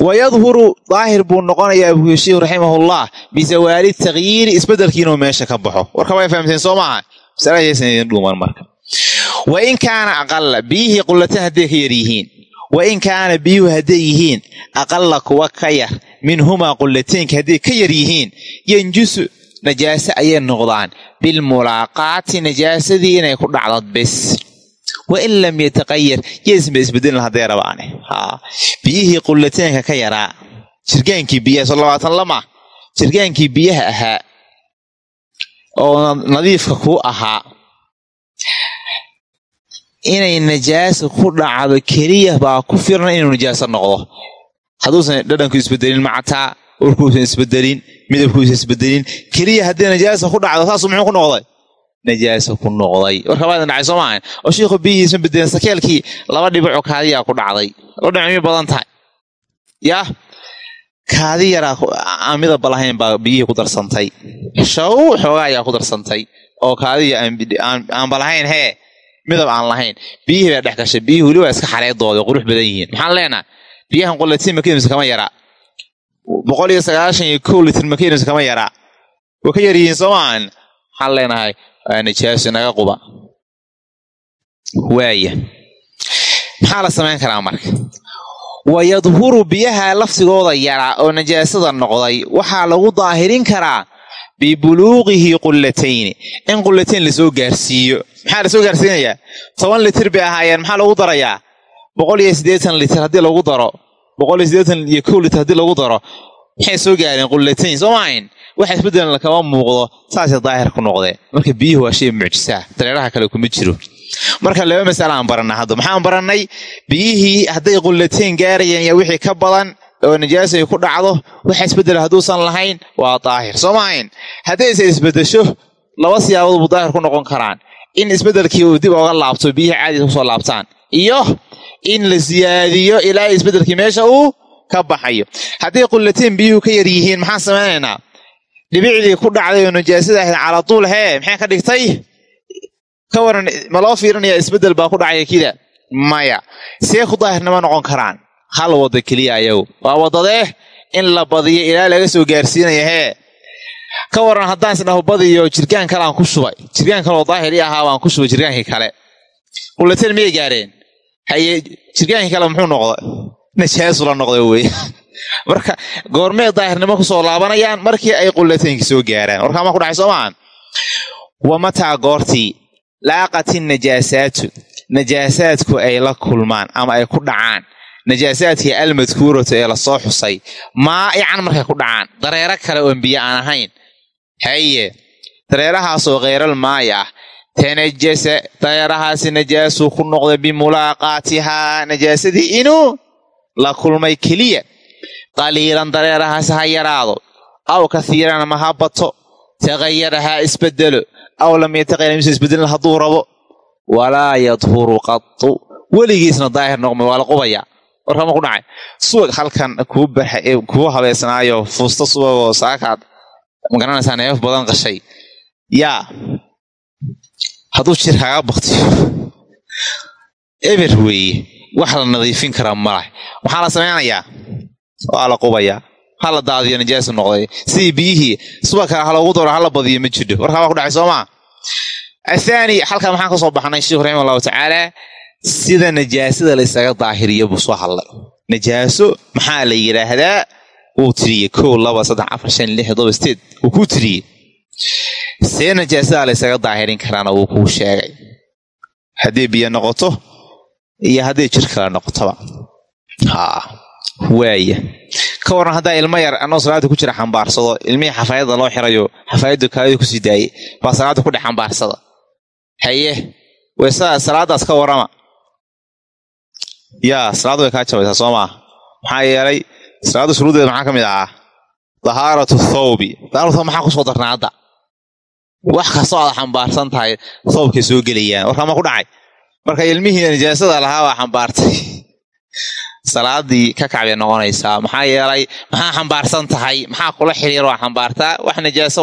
wayadhuru daahir buu noqonayaa buu sheikhu raximahullah bisawaali takyiiri isbedelkii inuu meesha ka baxo. Warka way fahamteen soo maaha? Masaladaaysan idin dhuuman marka wa in kaana aqala biyihii qullatan hadday ka yar yihiin wa in kaana biyuhu hadday yihiin aqalla kuwa ka yar minhumaa qullataynka hadday ka yar yihiin yanjusu najaase ayay noqdaan bilmulaaqaati najaasadii inay ku dhacdo bes wa in lam yataqayar yeesma isbedelin hadday rabaane biyihii qullataynka ka yaraa jirgaankii biyaha soo labaatan lama jirgaankii biyaha ahaa oo nadiifka kuu ahaa inay najaasa ku dhacdo keliya baa ku filan inuu najaaso noqdo. Hadduusan dhadhanku isbedelin macataa urkuusan isbedelin midabkuusan isbedelin keliya haddii najaasa ku dhacdo saasu muxuu ku noqday? Najaasa ku noqday. Warkabaadin dhacay soo maahan oo shiikhu biyihiisan bedelin sakeelkii laba dhibico kaadiyaa ku dhacday. Laba dhibic mi badan tahay. Yah kaadi yaraa aan midabba lahayn baa biyihii ku darsantay. Shaw xoogaa ayaa ku darsantay. Oo kaadiya aanba lahayn hee midab aan lahayn biyihii baa dhex gashay weli waa iska xareedooda qurux badan yihiin maxaan leenaha biyahan qolatiin makiinus kama yaraa boqol iyo sagaashan iyo kow litir makiinus kama yaraa way ka yar yihiin soo maahan maxaan leenahay najaaso naga quba waaya maxaa la samayn karaa marka wayadhuru biyaha laftigooda yaraa oo najaasada noqday waxaa lagu daahirin karaa bibuluuqihi qullatayni in qullatayn la soo gaarsiiyo maxaa la soo gaarsiinayaa toban litir bay ahaayeen maxaa lagu darayaa? boqol iyo siddeetan litir haddii lagu daro. boqol iyo siddeetan iyo kow litir haddii lagu daro. Maxay soo gaareen qullatayn soo maahayn waxa isbeddelan kama muuqdo saasay daahir ku marka biyuhu waa shay mucjisaa dareeraha kale kuma jiro. Marka laba masale aan barannay hadda. Maxaan barannay biyihii hadday qullatayn gaarayeen iyo wixii ka badan oo najaasa ay ku dhacdo waxa isbeddela hadduusan lahayn waa daahir soo maahayn haddayse isbeddesho laba siyaabood buu daahir ku noqon karaan in isbeddelkii uu dib oga laabto biyihii caadiga ku soo laabtaan iyo in la siyaadiyo ilaa isbeddelkii meesha uu ka baxayo. Hadday qullateen biyuhu ka yar yihiin maxaan samaynaynaa dhibicdii ku dhacday oo najaasada ahayd calatuul hee maxay ka dhigtay? Ka waran ma loo fiirinaya isbeddel baa ku dhacaya kida maya. See ku daahirnimo noqon karaan. Hal wadda keliya ayagu. Waa waddadee in la badiyo ilaa laga soo gaarsiinaya hee ka waran haddaan isdhaho badiyo jirgaan kale aan ku shubay jirgaan kaleoo daahir i ahaa baan ku shubay jirgaankii kale. Qullateen miyay gaareen? Haye jirgaankii kale muxuu noqday? Najaasu la noqday wey. (laughs) Marka goormee daahirnimo ku soo laabanayaan markii ay qulateenki soo gaaraan warkaamaa ku dhacay soo maaha wa mataa goortii? Laaqati najaasaatu najaasaadku ay la kulmaan ama ay ku dhacaan najaasaadkii almadkuuratu ee la soo xusay. Maa'ican markay ku dhacaan. Dareero kale oon biyo aan ahayn. Haye dareerahaasoo kheyral maayi ah. Tanajasa dareerahaasi najaasuu ku noqday bimulaaqaatihaa. Najaasadii inuu la kulmay keliya. Qaliilan dareerahaasi ha yaraado. Aw kathiiran ama ha bato tagayara ha isbedelo. Aw lam yataqayar mise isbedelin hadduu rabo. Walaa yadhuru qatu weligiisna daahir noqmay waa la qubaya warkama ku dhacay subag halkan kuu baxa kuu habeysnaayo fuusta subagoo saakaad. Magaranaysaa neef badan qashay. Yaa hadduu jir kaga baktiyo eber weeye wax la nadiifin karaa malah maxaa la samaynayaa waa la qubayaa. Ha la daadiyo najaasu noqday. Sidii biyihii subagka ha loogu daro hala badiyo ma jidho. Warkaa waa ku dhacay soo maa athaani halkaa maxaan ka soo baxnay sheikhu raxima allahu tacaala sida najaasada la ysaga daahiriyo buu soo hadlay. Najaaso maxaa la yidhaahdaa? Wuu tiriyey kow laba saddex afar shan lix todoba sideed wuu kuu tiriyey. See najaasada la daahirin karaana wuu kuu sheegay. Hadday biyo noqoto iyo hadday jir kale noqotoba haa waaya ka waran haddaa ilmo yar anoo salaada ku jira xambaarsado ilmihii xafaayadda loo xirayo xafaayaddu kaadida ku sii daayey baa salaada ku dhex xambaarsada. Haye waysaa salaadaas ka warama yaa salaaddu way kaa jabaysaa soo maa maxaa yeelay salaadda shuruudeeda maxaa ka mid ahaa? Dahaaratu thawbi. Dahaaratu maxaa ku soo darnaa hadda? Wax kastoo aad xambaarsan tahay thawbkay soo gelayaan. Warkaama ku dhacay? Marka ilmihii nijaasada lahaa baa xambaartay. (laughs) Salaadii ka kacbay noqonaysaa. Maxaa yeelay maxaa xambaarsan tahay? Maxaa kula xiriir waa xambaartaa? Wax najaaso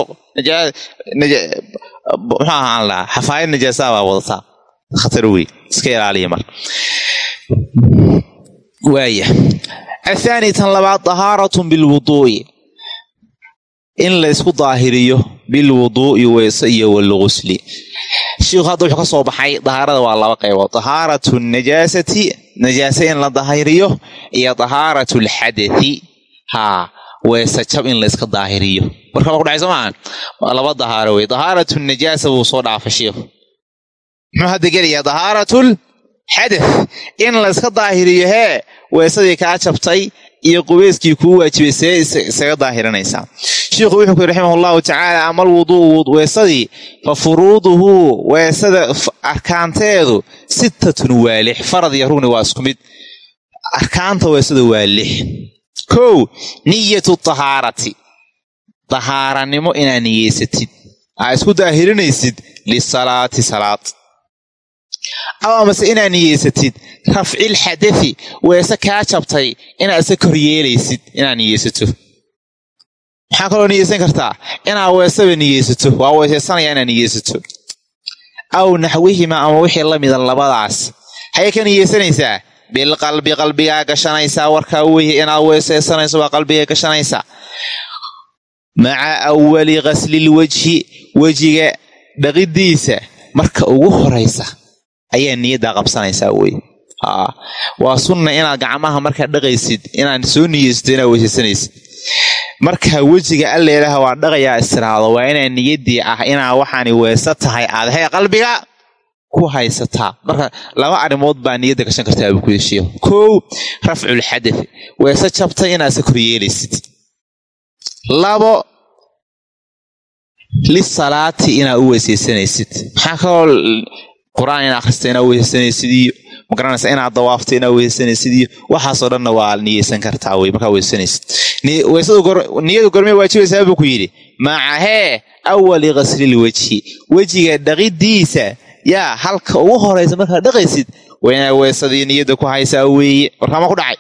muxuu ahaan lahaa? Xafaayad najaasaa baa wadataa. Khatar wey iska ilaaliya mar waaya athaani tan labaad dahaaratun bilwuduu'i in la ysku daahiriyo bilwuduu'i weyse iyo walgusli shiikhu hadda wuxuu ka soo baxay dahaarada waa laba qaybood. Dahaaratu najaasati najaase in la daahiriyo iyo dahaaratu lxadathi haa weese jab in layska daahiriyo. Warkaba kudhacay soo maaha laba dahaaro wey dahaaratu najaasa buu soo dhaafay shiikhu muxuu hadda gelayaa? Dahaaratul xadath in layska daahiriyo hee weesadii kaa jabtay iyo qubeyskii kuu waajibay see isaga daahiranaysaa shiikhu wuxuu ku yidhi raximah allahu tacaala amal wuduu weesadii fa furuuduhu weesada arkaanteedu sittatun waa lix farad iyo rugni waa isku mid. Arkaanta weesada waa lix. Kow niyatu tahaarati tahaaranimo inaad niyeysatid. Aa isku daahirinaysid lisalaati salaad aw amase inaad niyeysatid rafcil xadathi weese kaa jabtay. Inaad isa kor yeelaysid inaad niyeysato maxaa kaloo niyeysan kartaa? Inaad weesaba niyeysato. Waa weeseysanaya inaad niyeysato. Aw naxwihima ama wixii la mida labadaas. Hayay ka niyeysanaysaa? Bilqalbi qalbigaa gashanaysaa. Warkaa weye inaad weeseysanayso waa qalbiga gashanaysaa. Maca awali ghaslil wejhi wejiga dhaqidiisa marka ugu horaysa ayaa niyaddaa qabsanaysaa wey. Waa sunna inaad gacmaha markaad dhaqaysid inaad soo niyeysato inaad weysaysanaysid marka wejiga alleelaha waa dhaqayaa istiraado waa inaa niyaddii ah inaa waxaani weesa tahay aad hay qalbiga ku haysataa. Marka laba arrimood baa niyadda gashan ku heshiiyo kow rafcul xadath weese jabtay inaad se kor yeelaysid. Labo lisalaati inaad u weysaysanaysid maxaa kaloo qur'aan inaad akhrista inaad weysaysanaysid iyo magaranaysa inaad dawaafto inaad weysaysanaysid iyo waxaasoo dhanna waa niyeysan kartaa wey markaa weysanaysid niyadu gormee waajibaysaa buu ku yidhi macahee awali wejhi wejiga dhaqidiisa yaa halka ugu horaysa markaad dhaqaysid. Waa inaad weesadii niyadda ku haysaa weeye warkaama ku dhacay.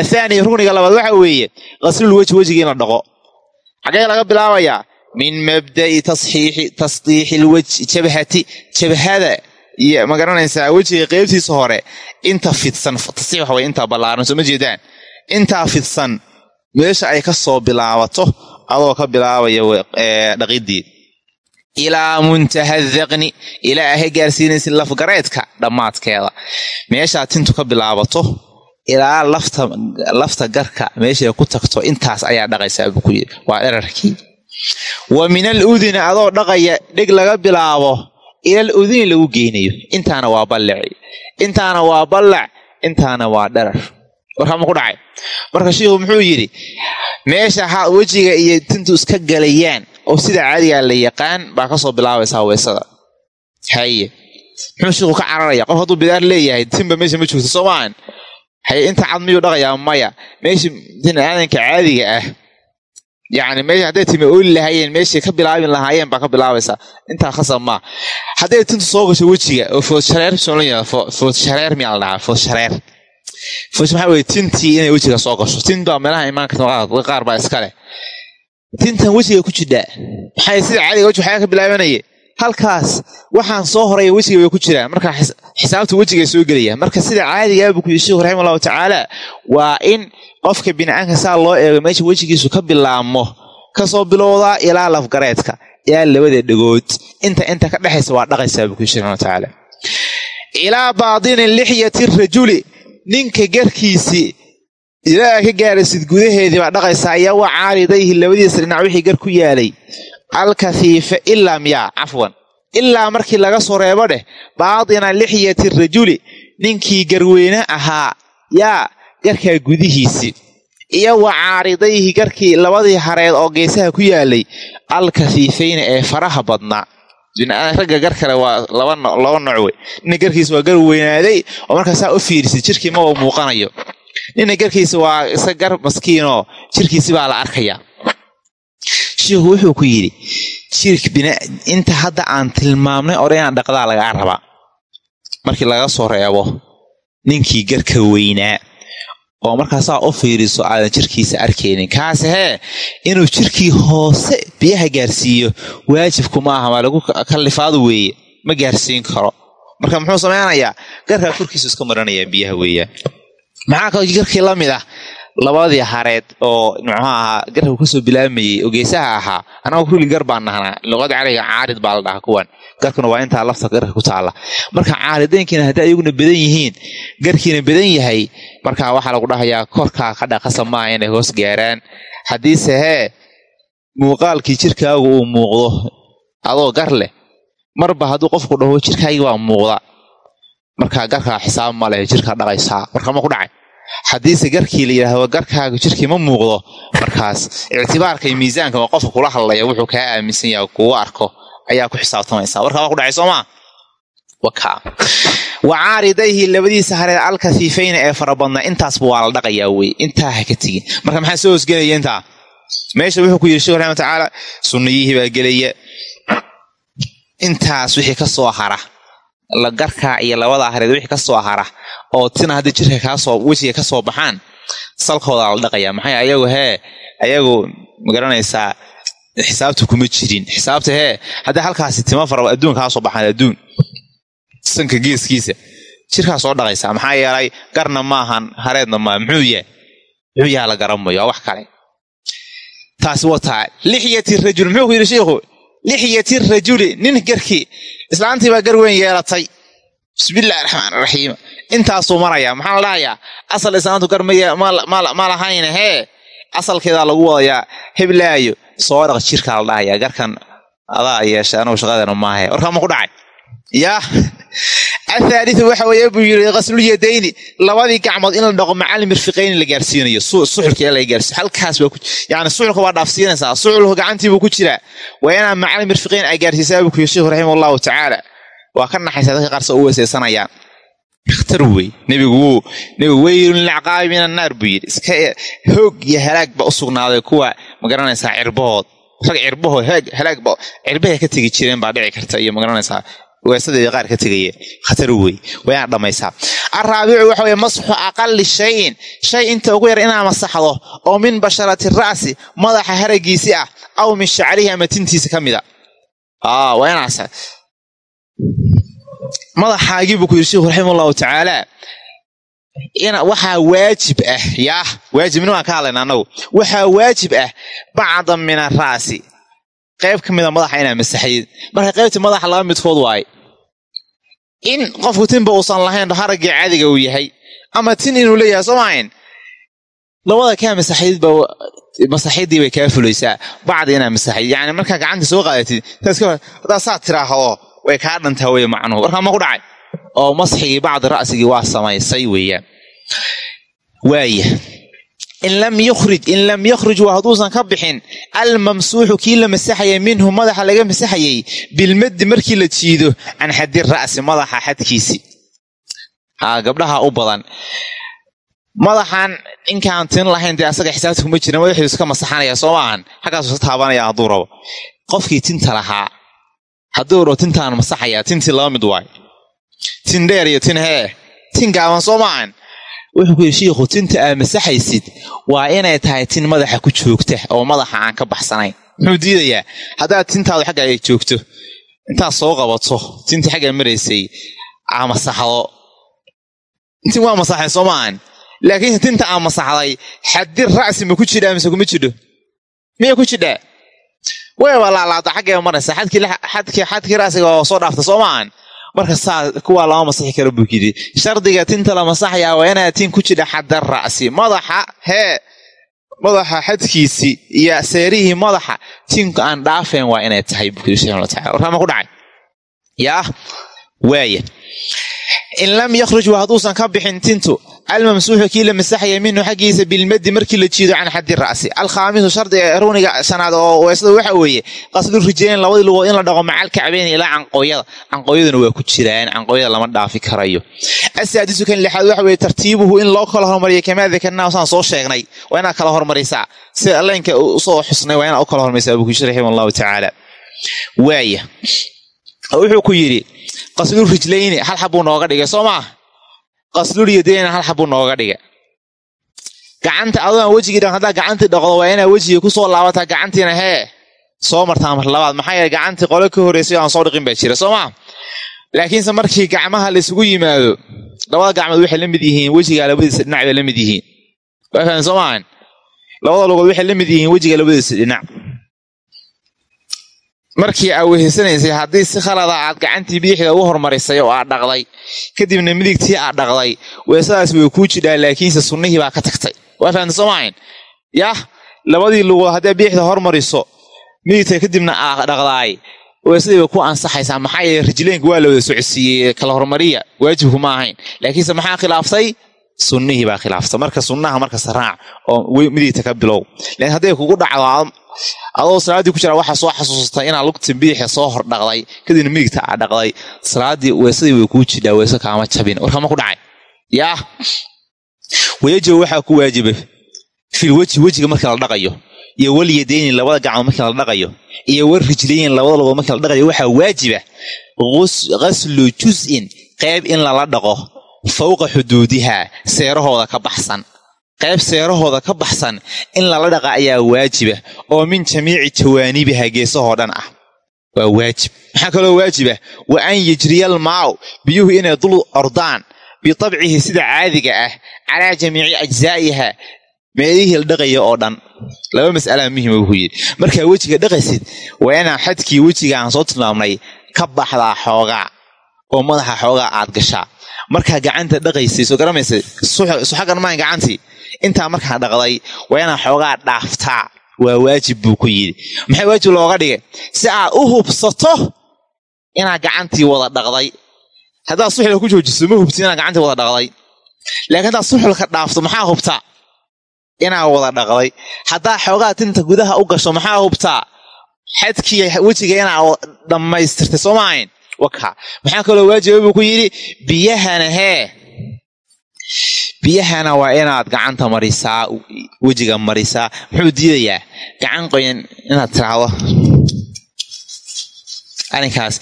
Athaani rugniga labaad waxa weeye ghaslul wejhi la dhaqo. Xagee laga bilaabayaa min mabda'i tasdiixi lwejhi jabhati jabhada iyo ma garanaysaa wejiga qeybtiisa hore inta fidsan tasdiix waxa weye intaa ballaaran soo ma jeedaan? Intaa fidsan meesha ay ka soo bilaabato adoo ka bilaabaya dhaqidii ilaa muntaha daqni ilaa ahay gaarsiinaysid lafgareedka dhammaadkeeda. Meeshaa tintu ka bilaabato ilaa lafta garka meeshay ku tagto intaas ayaa dhaqaysaa buu ku yidhi. Waa dherarkii wa min al uduni adoo dhaqaya dheg laga bilaabo ilal uduni lagu geynayo intaana waa ballaci intaana waa ballac. Intaana waa dharar warkama ku dhacay. Marka shiikhu muxuu yidhi meesha wejiga iyo tintu iska galayaan oo sida caadigaa la yaqaan baa ka soo bilaabaysaa weesada haye. Muxuu shiikhu ka cararaya qof hadduu bidaar leeyahay tinba meesha ma joogto soo maahan haye inta cad miyuu dhaqayaa maya meesha tin aadanka caadiga ah yacni meesha hadday time ooli lahaayeen meeshay ka bilaabin lahaayeen baa ka bilaabaysaa intaa khasab maa hadday tintu soo gasho wejiga oo foodshareer foodshareer miyaa la dhahaa foodshareer foos maxaa weye tintii inay wejiga soo gasho tin baa meelaha imaan karta qaar baa iska leh tintan wejiga ku jidhaa maxay sida caadiga weji waxyaa ka bilaabanaya halkaas waxaan soo horaya wejiga bay ku jiraan. Marka xisaabta wejiga soo gelaya. Marka sida caadigaa buu ku yidhi sheikhu raxima allahu tacaala waa in qofka bini'aanka saa loo eego meesha wejigiisu ka bilaabmo ka soo bilowdaa ilaa lafgareedka ilaa labada dhegood inta inta ka dhexaysa waa dhaqaysaa buu ku yidhi subxana watacaala ilaa baadini lixyati rajuli ninka garkiisii ilaa ka gaaraysid gudaheedii baa dhaqaysaa ayaa wa caaridayhi labadiisa dhinac wixii gar ku yaalay alkahiifa ilaa miyaa cafwan ilaa markii laga soo reebo dheh baadina lixyati rajuli ninkii garweyne ahaa yaa garkaa gudihiisii iyo wa caaridayhi garkii labadii hareed oo geesaha ku yaalay alkahiifayna ee faraha badnaa. Ragga gar kale waa laba nooc wey. Nina garkiisa waa gar weynaaday oo markaasaa u fiirisid jirkii maba muuqanayo. Nina garkiisa waa isa gar maskiinoo jirkiisi baa la arkayaa shiikhu wuxuu ku yidhi jirk inta hadda aan tilmaamnay ore inaan dhaqdaa lagaa rabaa markii laga soo reebo ninkii garka weynaa oo markaasaa u fiiriso aadan jirkiisa arkaynin kaase hee inuu jirkii hoose biyaha gaarsiiyo waajibku ma aha maa lagu kallifaadu weeye ma gaarsiin karo. Marka muxuu samaynayaa garkaa korkiisu iska maranayaa biyaha weeyaan. Maxaa kaloo garkii la mid ah labadii hareed oo muxuu ahaa garka ka soo bilaamayey oo geesaha ahaa annaga kulli baan nahnaa luqada carabiga caarid baa la dhahaa kuwan. Garkuna waa intaa lafta garka ku taalla. Marka caaridaynkiina haddii ayaguna badan yihiin garkiina badan yahay marka waxaa lagu dhahayaa korkaa ka dhaqasa inay hoos gaaraan. Haddiise muuqaalkii jirkaagu uu muuqdo adoo gar leh marba hadduu qofku dhaho jirkaagii baa muuqda. Markaa garkaa xisaab ma leh jirkaa dhaqaysaa marka ma ku dhacay haddiise garkii la yidhaahdo garkaaga jirkii ma muuqdo markaas. Ictibaarka iyo miisaanka oo qofka kula hadlaya wuxuu kaa aaminsan yaha kugu arko ayaa ku xisaabtamaysa warkaa waa ku dhacay soomaa wa caaridayhi labadiisa hareer alkafiifayna ee farabadnaa intaasba waa la dhaqayaa wey intaa ha ka tegin marka maxaa soo hosgelaya intaa? Meesha wuxuu ku yidhi shekh raxmat tacaala sunniyihii baa gelaya. Intaas wixii ka soo hara garkaa iyo labada hareed wixii ka soo hara oo tina haddii jirka kaasoo wejiga ka soo baxaan salkoodaa la dhaqayaa maxay ayagu hee? Ayagu ma garanaysaa xisaabta kuma jirin. Xisaabta hee haddii halkaasi tima fara adduun kaa soo baxaan adduun. Sanka geeskiisa. Jirkaa soo dhaqaysaa. Maxaa yeelay garna maahan hareedna maaha muxuu yahay? Muxuu yaha la garamayo waa wax kale. Taasi wataa lixyati rajul muxuu ku yidhi shiikhu lixyati rajuli nin garkii islaantii baa gar weyn yeelatay. Bismillahi raxmaan raxiim intaasuu marayaa maxaa la dhahayaa asal islaantu gar ma lahayne hee asalkeedaa lagu wadayaa heblaayo soo dhaq jirkaa la dhahayaa garkan adaa yeesha anugu shaqadeena maahe warkaa ma ku dhacay? Yaa athaaliu waxa weeye buu yiri qaslulyadayni labadii gacmood in la dhaqo macal mirfiqayni la gaarsiinayo suxulka la gaarsiiyo halkaas yani suxulka waa dhaafsiinaysaa suxulka gacantiibuu ku jiraa waa inaa macal mirfiqayn ay gaarsiisaa buu kuyi sheikhu allahu tacaala waa ka naxaysaa dadka qaarsa u weesaysanayaan akhtar wey nebigu nebigu weylun lilcaqaabi min annaar buu yidhi iska hoog iyo halaag ba u sugnaaday kuwa ma garanaysaa cirbahood rag cirbahood halaagba cirbahay ka tegi jireen baa dhici karta iyo ma garanaysaa weesadeeda qaar ka tegaya khatar wey waa inaad dhammaysaa araabicu waxa weye masxu aqali shayin. Shay inta ugu yar inaad masaxdo oo min basharati ra'si madaxa haragiisi ah aw min shacrihi ama tintiisa ka mida waa inaas madaxaagii buu ku yiri sheikhu raxima tacaala waxaa waajib ah yaah waajibni waan ka hadlayna annagu. Waxaa waajib ah bacda min ara'si qayb ka mida madaxa inaa masaxayd marka qaybta madaxa laba midkood waaye in qofku tinba uusan lahayn haraggii caadiga uu yahay ama tin inuu leeyahay soo maahayn labada kaa masaxaydba masaxaydii bay kaa fulaysaa bacdi inaa masaxayd yani markaa gacanta soo qaadatid haddaa saa tiraahdo way kaa dhantaa wey macnuhu. Warkaa ma ku dhacay? Oo masxigii bacdi ra'sigii waa samaysay weeyaan. Waaya in lam yukhrij in lam yakhruj waa hadduusan ka bixin. Almamsuuxu kii la masaxayay minhu madaxa laga masaxayay bilmaddi markii la jiido can xadi ra'si madaxa xadkiisi. Haa gabdhaha u badan. Madaxan ninkaan tin lahayn dee asaga xisaabta kuma jiran madaxiisu iska masaxanaya soo maahan iska taabanaya hadduu rabo. Qofkii tinta lahaa hadduu dho tintaan masaxayaa tintii laba mid waayo tin dheer iyo tin hee tin gaaban soo wuxuu ku yidhi shiikhu tinta aad masaxaysid waa inay tahay tin madaxa ku joogta oo madaxa aan ka baxsanayn. Muxuu diidayaa haddaad tintaadu xagga ay joogto intaad soo qabato tintii xagga maraysay aa masaxdo. Tin waa masaxay soo maahan laakiinse tinta aan masaxday xadi ra'si ma ku jidhaa mise kuma jidho? Miya ku jidhaa? Wayba laalaada xaggee maraysa xadkii ra'siga oo soo dhaafta soo maahan marka saa kuwaa lama masaxi kara buu yidhi. Shardiga tinta la masaxayaa waa inaad tin ku jidha xadda ra'si. Madaxa hee madaxa xadkiisii iyo seerihii madaxa tinku aan dhaafeen waa inay tahay buu yidhi subxana watacala warkaama ku dhacay? Yaa? Waaya in lam yakhruj waa hadduusan ka bixin tintu almamsuuxu kii la masaxaya minhu xaggiisa bilmadi markii la jiido can xaddi ra'si. Alkhaamisu shardiga runiga shanaad oo weesada waxa weeye qasdu rijlayn labadii lugood in la dhaqo macal kacbeyn ilaa canqooyada. Canqooyaduna waa ku jiraan canqooyada lama dhaafi karayo. Asaadisu kan lixaad waxa weeye tartiibuhu in loo kala hormariyo kamaa dakarnaa saan soo sheegnay. Waa inaad kala hormarisaa. Sida allaynka u soo xusnay waa inaad u kala hormarisa abukushi raximah allahu tacaala waaya qaslul yadayna hal xabuu nooga dhiga gacanta adoon wejigii haddaa gacantii dhaqdo waa inaa wejigii ku soo laabataa gacantiina hee soo martaa mar labaad. Maxaa yeele gacantii qole ka horreysay aan soo dhiqin baa jira soo maa laakiinse markii gacmaha laysugu yimaado labada gacmood waxay la mid yihiin wejiga labadiisa dhinac bay la mid yihiin. Soo maahan labada lugood waxay la mid yihiin wejiga labadiisa dhinac markii aa weheysanaysay haddii si khalada aad gacantii bidixda u hormarisay oo aad dhaqday kadibna midigtii aad dhaqday weesadaas way kuu jidhaa laakiinse sunnihii baa ka tagtay. Waa fahamta soo maahayn yah labadii lugood haddaad bidixda hormariso midigta kadibna aa dhaqdaay weesadii bay ku ansaxaysaa. Maxaa yeele rijleenka waa la wada socodsiiyey kala hormariya waajibku ma ahayn. Laakiinse maxaa khilaaftay sunnihii baa khilaaftay marka sunnaha markas raac oo midigta ka bilow. Laakiin hadday kugu dhacdo adoo salaaddii ku jira waxaa soo xasuusatay inaad lugta bidixa soo hor dhaqday kadibna midigta aa dhaqday. Salaaddii weesadii way kuu jidhaa weese kaama jabin. Warkama ku dhacay? Yaah wayajiba waxaa ku waajiba fil weji wejiga markii la dhaqayo iyo walyadayni labada gacmood markii la dhaqayo iyo war rijlayni labada lugood markii la dhaqayo waxaa waajiba ghaslu juz'in qayb in lala dhaqo fawqa xuduudiha seerahooda ka baxsan qayb seerahooda ka baxsan in lala dhaqa ayaa waajiba oo min jamiici jawaanibiha geesahoo dhan ah. Waa waajib. Maxaa kaloo waajiba wa an yejriyal maaw biyuhu inay dul ordaan bitabcihi sida caadiga ah calaa jamiici ajzaa'iha meelihii la dhaqaya oo dhan. Laba mas'alaa muhima wuxuu yidhi. Markaa wejiga dhaqaysid waa inaan xadkii wejiga aan soo tilmaamnay ka baxdaa xoogaa oo madaxa xoogaa aad gashaa. Markaa gacanta dhaqaysay soo garamaysa suxagan maayn gacantii intaa markaa dhaqday waa inaa xoogaa dhaaftaa. Waa waajib buu ku yidhi. Maxay waajib looga dhigay? Si aad u hubsato inaad gacantii wada dhaqday. Haddaad suxulka ku joojiso ma hubtid inaad gacantii wada dhaqday. Laakiin haddaad suxulka dhaafto maxaa hubtaa? Inaa wada dhaqday. Haddaa xoogaa tinta gudaha u gasho maxaa hubtaa? Xadkii wejiga inaa dhammaystirtay soo maahayn waka. Maxaa kaloo waajiba buu ku yidhi? Biyahana hee biyahana waa inaad gacanta marisaa wejiga marisaa. Muxuu diidayaa? Gacan qoyan inaad tiraahdo. Arrinkaas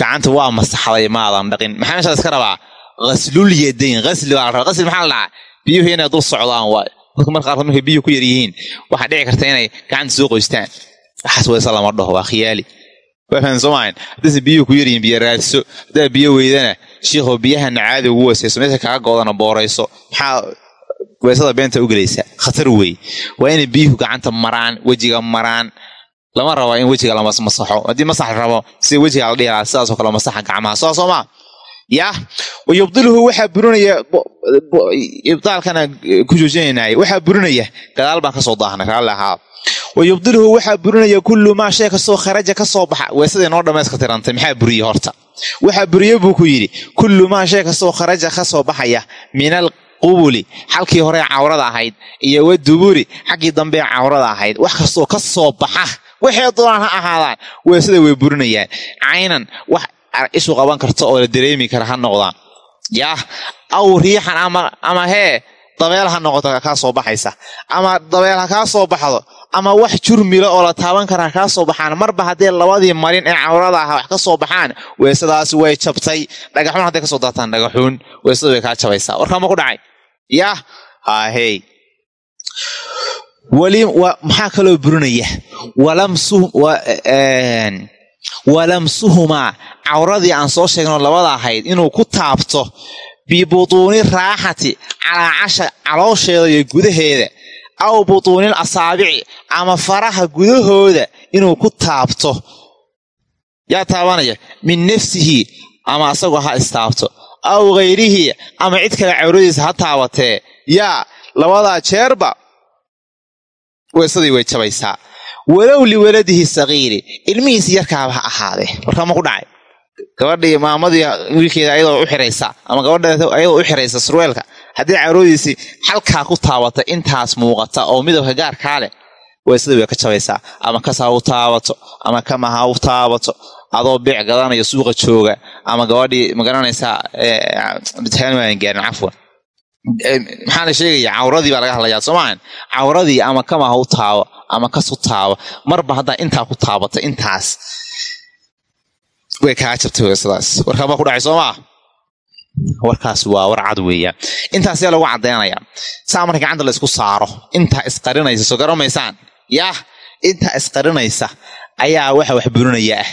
gacanta waa masaxday maadan dhaqin. Maxaa meeshaas iska rabaa? Ghaslul yadayn ghasli baa la rabaa. Maxaa la dhahaa? Biyuhu inay dul socdaan waay. Dadka marka qaarkood markay biyuhu ku yar yihiin waxaa dhici karta inay gacanta soo qoystaan. Waxaas weyse lama dhaho waa khiyaali waa fahan soomahan haddayse biyuhu ku yaryihiin biyo raadso haddaa biyo weydana shiikhoo biyahana caadi ugu weesayso meesha kaga goodana boorayso maxaa weesada beenta u gelaysaa khatar weeye waa inay biyuhu gacanta maraan wejiga maraan lama rabo in wejiga la masaxo haddii masax rabo sida wejiga la dhihi lahaa sidaasoo kale masaxa gacmaha soo soo maa yah wa yubdiluhu waxaa burinaya ibdaalkana ku joojinaynaay waxaa burinaya gadaal baan ka soo daahnay raalli ahaa wa yubdiluhu waxaa burinaya kullu maa shay kastoo kharaja ka soo baxa. Weesadii noo dhammayska tirantay maxaa buriye horta? Waxaa buriye buu ku yidhi kullu maa shay kastoo kharaja ka soo baxaya min alqubuli xalkii hore cawrada ahayd iyo waduburi xaggii dambe cawrada ahayd. Wax kastoo ka soo baxa waxay doonaan ha ahaadaan. Weesada way burinayaan. Caynan wax ishu qaban karta oo la dareemi kara ha noqdaan. Yaah aw riixan ama hee dabeel ha noqoto kaa soo baxaysa. Ama dabeel ha kaa soo baxdo ama wax jurmila oo la taaban kara kaa soo baxaan marba haddee labadii marin ee cawrada aha wax ka soo baxaan weesadaasi way jabtay. Dhagaxuun hadday ka soo daataan dhagaxuun weesada way kaa jabaysaa warkaama ku dhacay? Yaah haahey maxaa kaloo burinaya? Walamsuhumaa cawradii aan soo sheegno labada ahayd inuu ku taabto bibutuuni raaxati calaacasha caloosheeda iyo gudaheeda aw butuunil asaabici ama faraha gudahooda inuu ku taabto yaa taabanaya min nafsihi ama asagoo ha istaabto aw ghayrihii ama cid kale cawradiisa ha taabatee yaa labadaa jeerba weesadii way jabaysaa walow liwaladihi sakiiri ilmihiisi yarkaaba ha ahaadee warkaama ku dhacay gabadhii maamadii wiilkeeda ayadoo u xiraysa. Ama gabadha ayadoo u xiraysa surweelka haddii cawradiisii xalkaa ku taabata intaas muuqata oo midabka gaarkaa leh weesadii way ka jabaysaa. Ama kas ha u taabato ama kama ha u taabato adoo beec gadanaya suuqa jooga ama gabadhii ma garanaysaa gaarin cafwan. Maxaa la cawradii baa laga hadlayaa soomaan cawradii ama kama ha u taabo ama kas u taabo marba haddaa intaa ku taabata intaas way kaa jabtay weesadaas warkaabaa ku dhacay soo maa warkaas waa war cad weeyaan intaas yaa lagu caddaynaya saa marka gacanta la isku saaro intaa isqarinaysa soo garamaysaan yaah intaa isqarinaysa ayaa waxa wax burinaya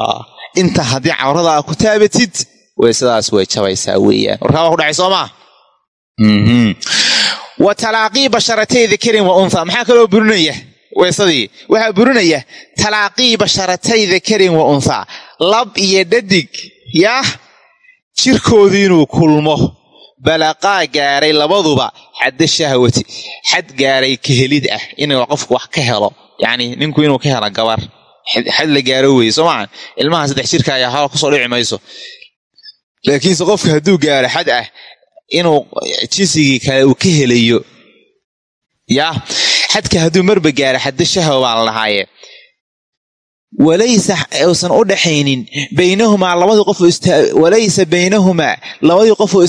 ah. Inta haddii cawrada aa ku taabatid way sidaas way jabaysaa weeyaan warkaa waa ku dhacay soo maa mhm. wa talaaqii basharatay dakarin wa unha maxaa kaloo burinaya weesadii waxaa burinaya talaaqii basharatay dakarin wa unthaa lab iyo dhadig yaah jirkoodii inuu kulmo. Balaqaa gaaray labaduba xadda shahwati. Xad gaaray kahelid ah inuu qofku wax ka helo. Yacni ninku inuu ka helo gabar. Xad la gaaro weye soo maa ilmaha saddex jirka ayaa haba ku soo dhici mayso. Laakiinse qofka hadduu gaaro xad ah inuu jinsigii kale uu ka helayo yaa xadka hadduu marba gaaro xadda shahwa baa la dhahaaye walaysa uusan u dhaxaynin baynahumaa labadii qof walaysa baynahumaa labadii qofoo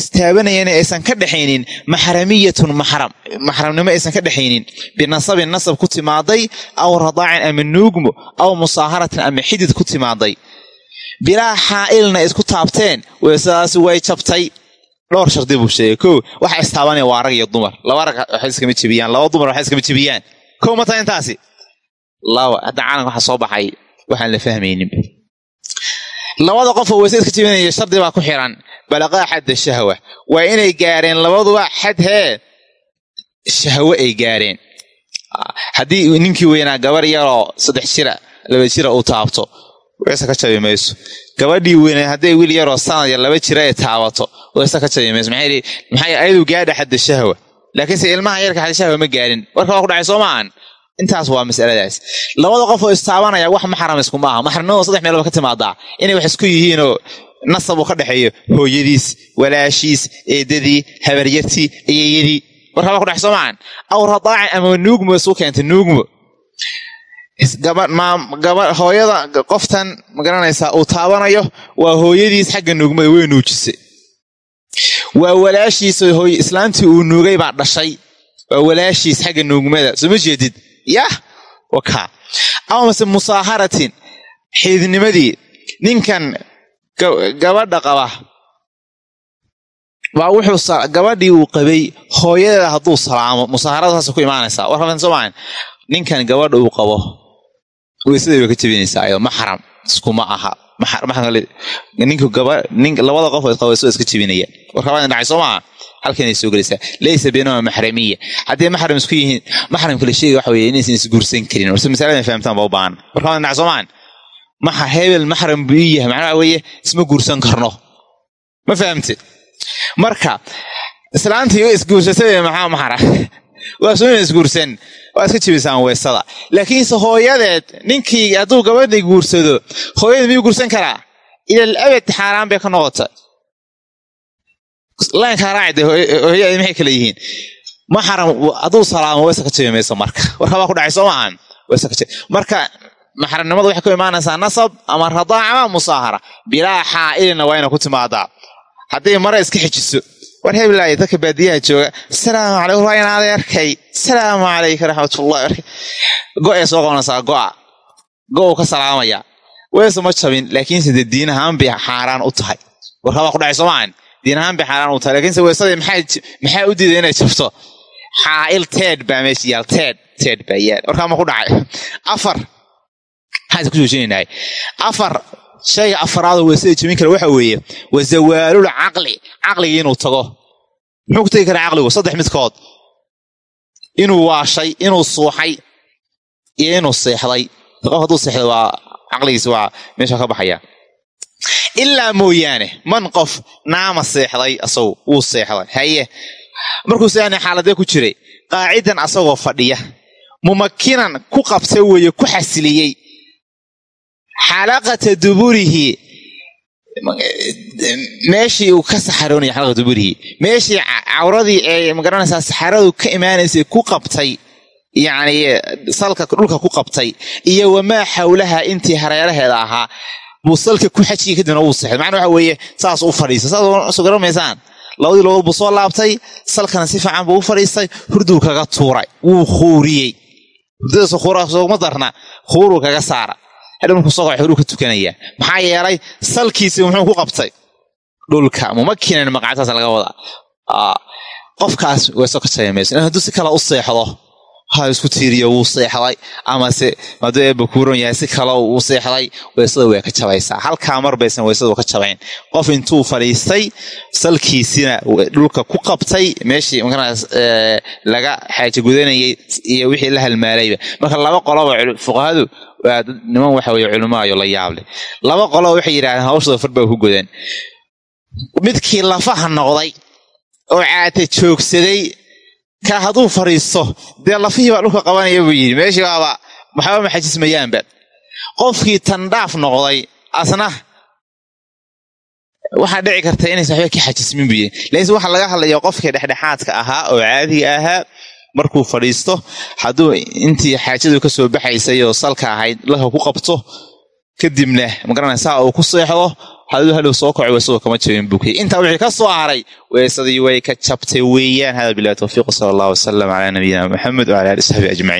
istaabanayana aysan ka dhaxaynin maxramiyatun maxram maxramnimo aysan ka dhexaynin. Binasabin nasab ku timaaday aw radaacin ama nuugmo aw musaaharatin ama xidid ku timaaday. Bilaa xaa'ilna isku taabteen weesadaasi way jabtay dhowr shardi buu sheegay. Ko waxa istaabanaya waa rag iyo dumar. Laba rag waxay iskama jebiyaan. Laba dumar waxay iskama jebiyaan. Ko mata intaasi? Laba hadda caalamka waxaa soo baxay waxaan la fahmaynin. Labada qofoo weyse iska jebinaya shardi baa ku xiran. Balaqaa xadda shahwa. Waa inay gaareen labaduba xad hee shahwe ay gaareen. Haddii ninkii weynaa gabar yaroo saddex jira laba jira uu taabto weyse ka jabi mayso gabadhii weynaa hadday wiil yaroo sanad yar laba jira ay taabato weyse ka jabi mayso maxaa ayadu gaadha xadda shahwa. Laakiinse ilmaha yarka xadda shahwa ma gaarin warka waa ku dhacay soo maahan intaas waa masaladaas. Labada qof oo istaabanaya wax maxram isku maaha. Maxramnimadu saddex meeloba ka timaadaa inay wax isku yihiinoo nasab uu ka dhexeeyo hooyadiis walaashiis eedadii habaryartii iyayadii warkaba ku dhex soo maahan aw radaacin ama nuugmo isu keentay? Nuugmo hooyada qoftan ma garanaysaa uu taabanayo waa hooyadiis xagga nuugmada way nuujisay. Waa walaashiis islaantii uu nuugay baa dhashay. Waa walaashiis xagga nuugmada. Soo ma jeedid? Yah waka. Ama mase musaaharatin xiidnimadii ninkan gabadha qaba baa wuxuu gabadhii uu qabay hooyadeeda hadduu salaamo. Musaaharada saas ku imaanaysaa. Warrafan soomaan ninkan gabadha uu qabo weysaday way ka jebinaysaa ayado maxram iskuma aha labada qof qabayso iska jebinaya warkabaa dhacay soo maaha halkanay soo gelaysaa. Laysa baynahuma maxramiya. Haddii maxram isku yihiin maxramka la sheegay waxa weye inaysan isguursan karin. Warse masalada fahamtaan ba u baahan. Warkabaa dhacay soo maahan maxa hebel maxram buu ii yahay. Macnaha weeye isma guursan karno. Ma fahamte marka islaantii isguursatay maxaa maxara (laughs) waa soo isguursan waa iska jebisaan weysada laakiinse hooyadeed ninkii hadduu gabadhay guursado hooyada miyuu guursan karaa? Ilal abad xaaraan bay ka noqota laynkaa raacide hooyada maxay kale yihiin? Maxaram hadduu salaamo weysa ka mayso marka. (laughs) Warkabaa ku dhacay soo maahan weysa ka jebi marka maxramnimada waxay ku imaanaysaa nasab ama radaac ama musaahara. Bilaa xaa'ilina waa ina ku timaadaa. Hadday mare iska xijiso war heblaaya dadka baadiyaha jooga. Asalaamu calaykum waa in adeerkay asalaamu calayka raxmatullahi go-ee soo qabanaysaa go'a. Go-u ka salaamaya. Weyse ma jabin laakiinse dee diin ahaan bay xaaraan u tahay? Warkabaa ku dhacay soomaan diin ahaan bay xaaraan u tahay lakiinse weysadii maxaa u diiday inay jabto? Xaa'il teed baa meesha yaal teed teed baa yaal. Warkaa ma ku dhacay? Afar. Maxaan ku joojinaynaa afar shayga afaraadoo weysada jebin kara waxa weeye wa zawaalul caqli. Caqligii inuu tago. Muxuu ku tegi karaa caqligu? Saddex midkood. Inuu waashay inuu suuxay iyo inuu seexday. Qof hadduu seexday waa caqligiisi waa meesha ka baxaya. Ilaa mooyaane man qof naama seexday asagu wuu seexday. Haye. Markuu seexnay xaaladee ku jiray qaacidan asagoo fadhiya mumakinan ku qabta weeye ku xasiliyey xalaqata duburihi. Meeshii uu ka saxaroonaya xalaqa duburihi. Meeshii cawradii ee ma garanaysaa saxaradu ka imaanaysay ku qabtay. Yacni salka dhulka ku qabtay. Iyo wamaa xawlaha intii hareeraheeda ahaa. Buu salka ku xajiyay kadibna wuu sexday macna waxa weeye saas u fadhiistay. Saas soo garamaysaan labadii logood soo laabtay. Salkana si fiican buu u fadhiistay. Hurduu kaga tuuray. Wuu khuuriyey. Hurdadaas khuursoogma darna. Khuuruu kaga saara markuu soo qaxo huruu ka tukanayaa maxaa yeelay salkiisi muxuu ku qabtay? Dhulka. Mumakinan maqactaas laga wadaa qofkaas weyso ka jabay mayso in hadduu si kale u seexdo ha isku tiiriyo wuu seexday. Amase hadduu eebba kuuran yahay si kale uu seexday weysada way ka jabaysaa. Halkaa mar weysadu ka jabayn qof intuu fadhiistay salkiisina dhulka ku qabtay meeshii markaas laga xaaja gudanayay iyo wixii la halmaalayba. Marka laba qoloba fuqahadu niman waxa weye culimaayo la yaableh laba qoloba waxay yidhahdeen hawshooda far baa ku godan midkii lafaha noqday oo caata joogsaday ka hadduu fadhiisto dee lafihii baa dhulka qabanaya buu yidhi. Meeshii baaba maxaba maxajismayaanba qofkii tandhaaf noqday asna waxaa dhici karta inaysan waxba ka xajismin buu yidhi. Laakiin waxaa laga hadlaya qofkii dhexdhexaadka ahaa oo caadiga ahaa markuu fadhiisto hadduu intii xaajadu ka soo baxaysay oo salka ahayd laka ku qabto kadibna ma garanaysaa uu ku seexdo haduu hadhow soo kaco weysadu kama jabin bukay intaa wixii ka soo haray weesadii way ka jabtay weeyaan. Hada bilahi tawfiiq sala allah wasalam calaa nabiyina maxamed wala ali saxbi ajmaciin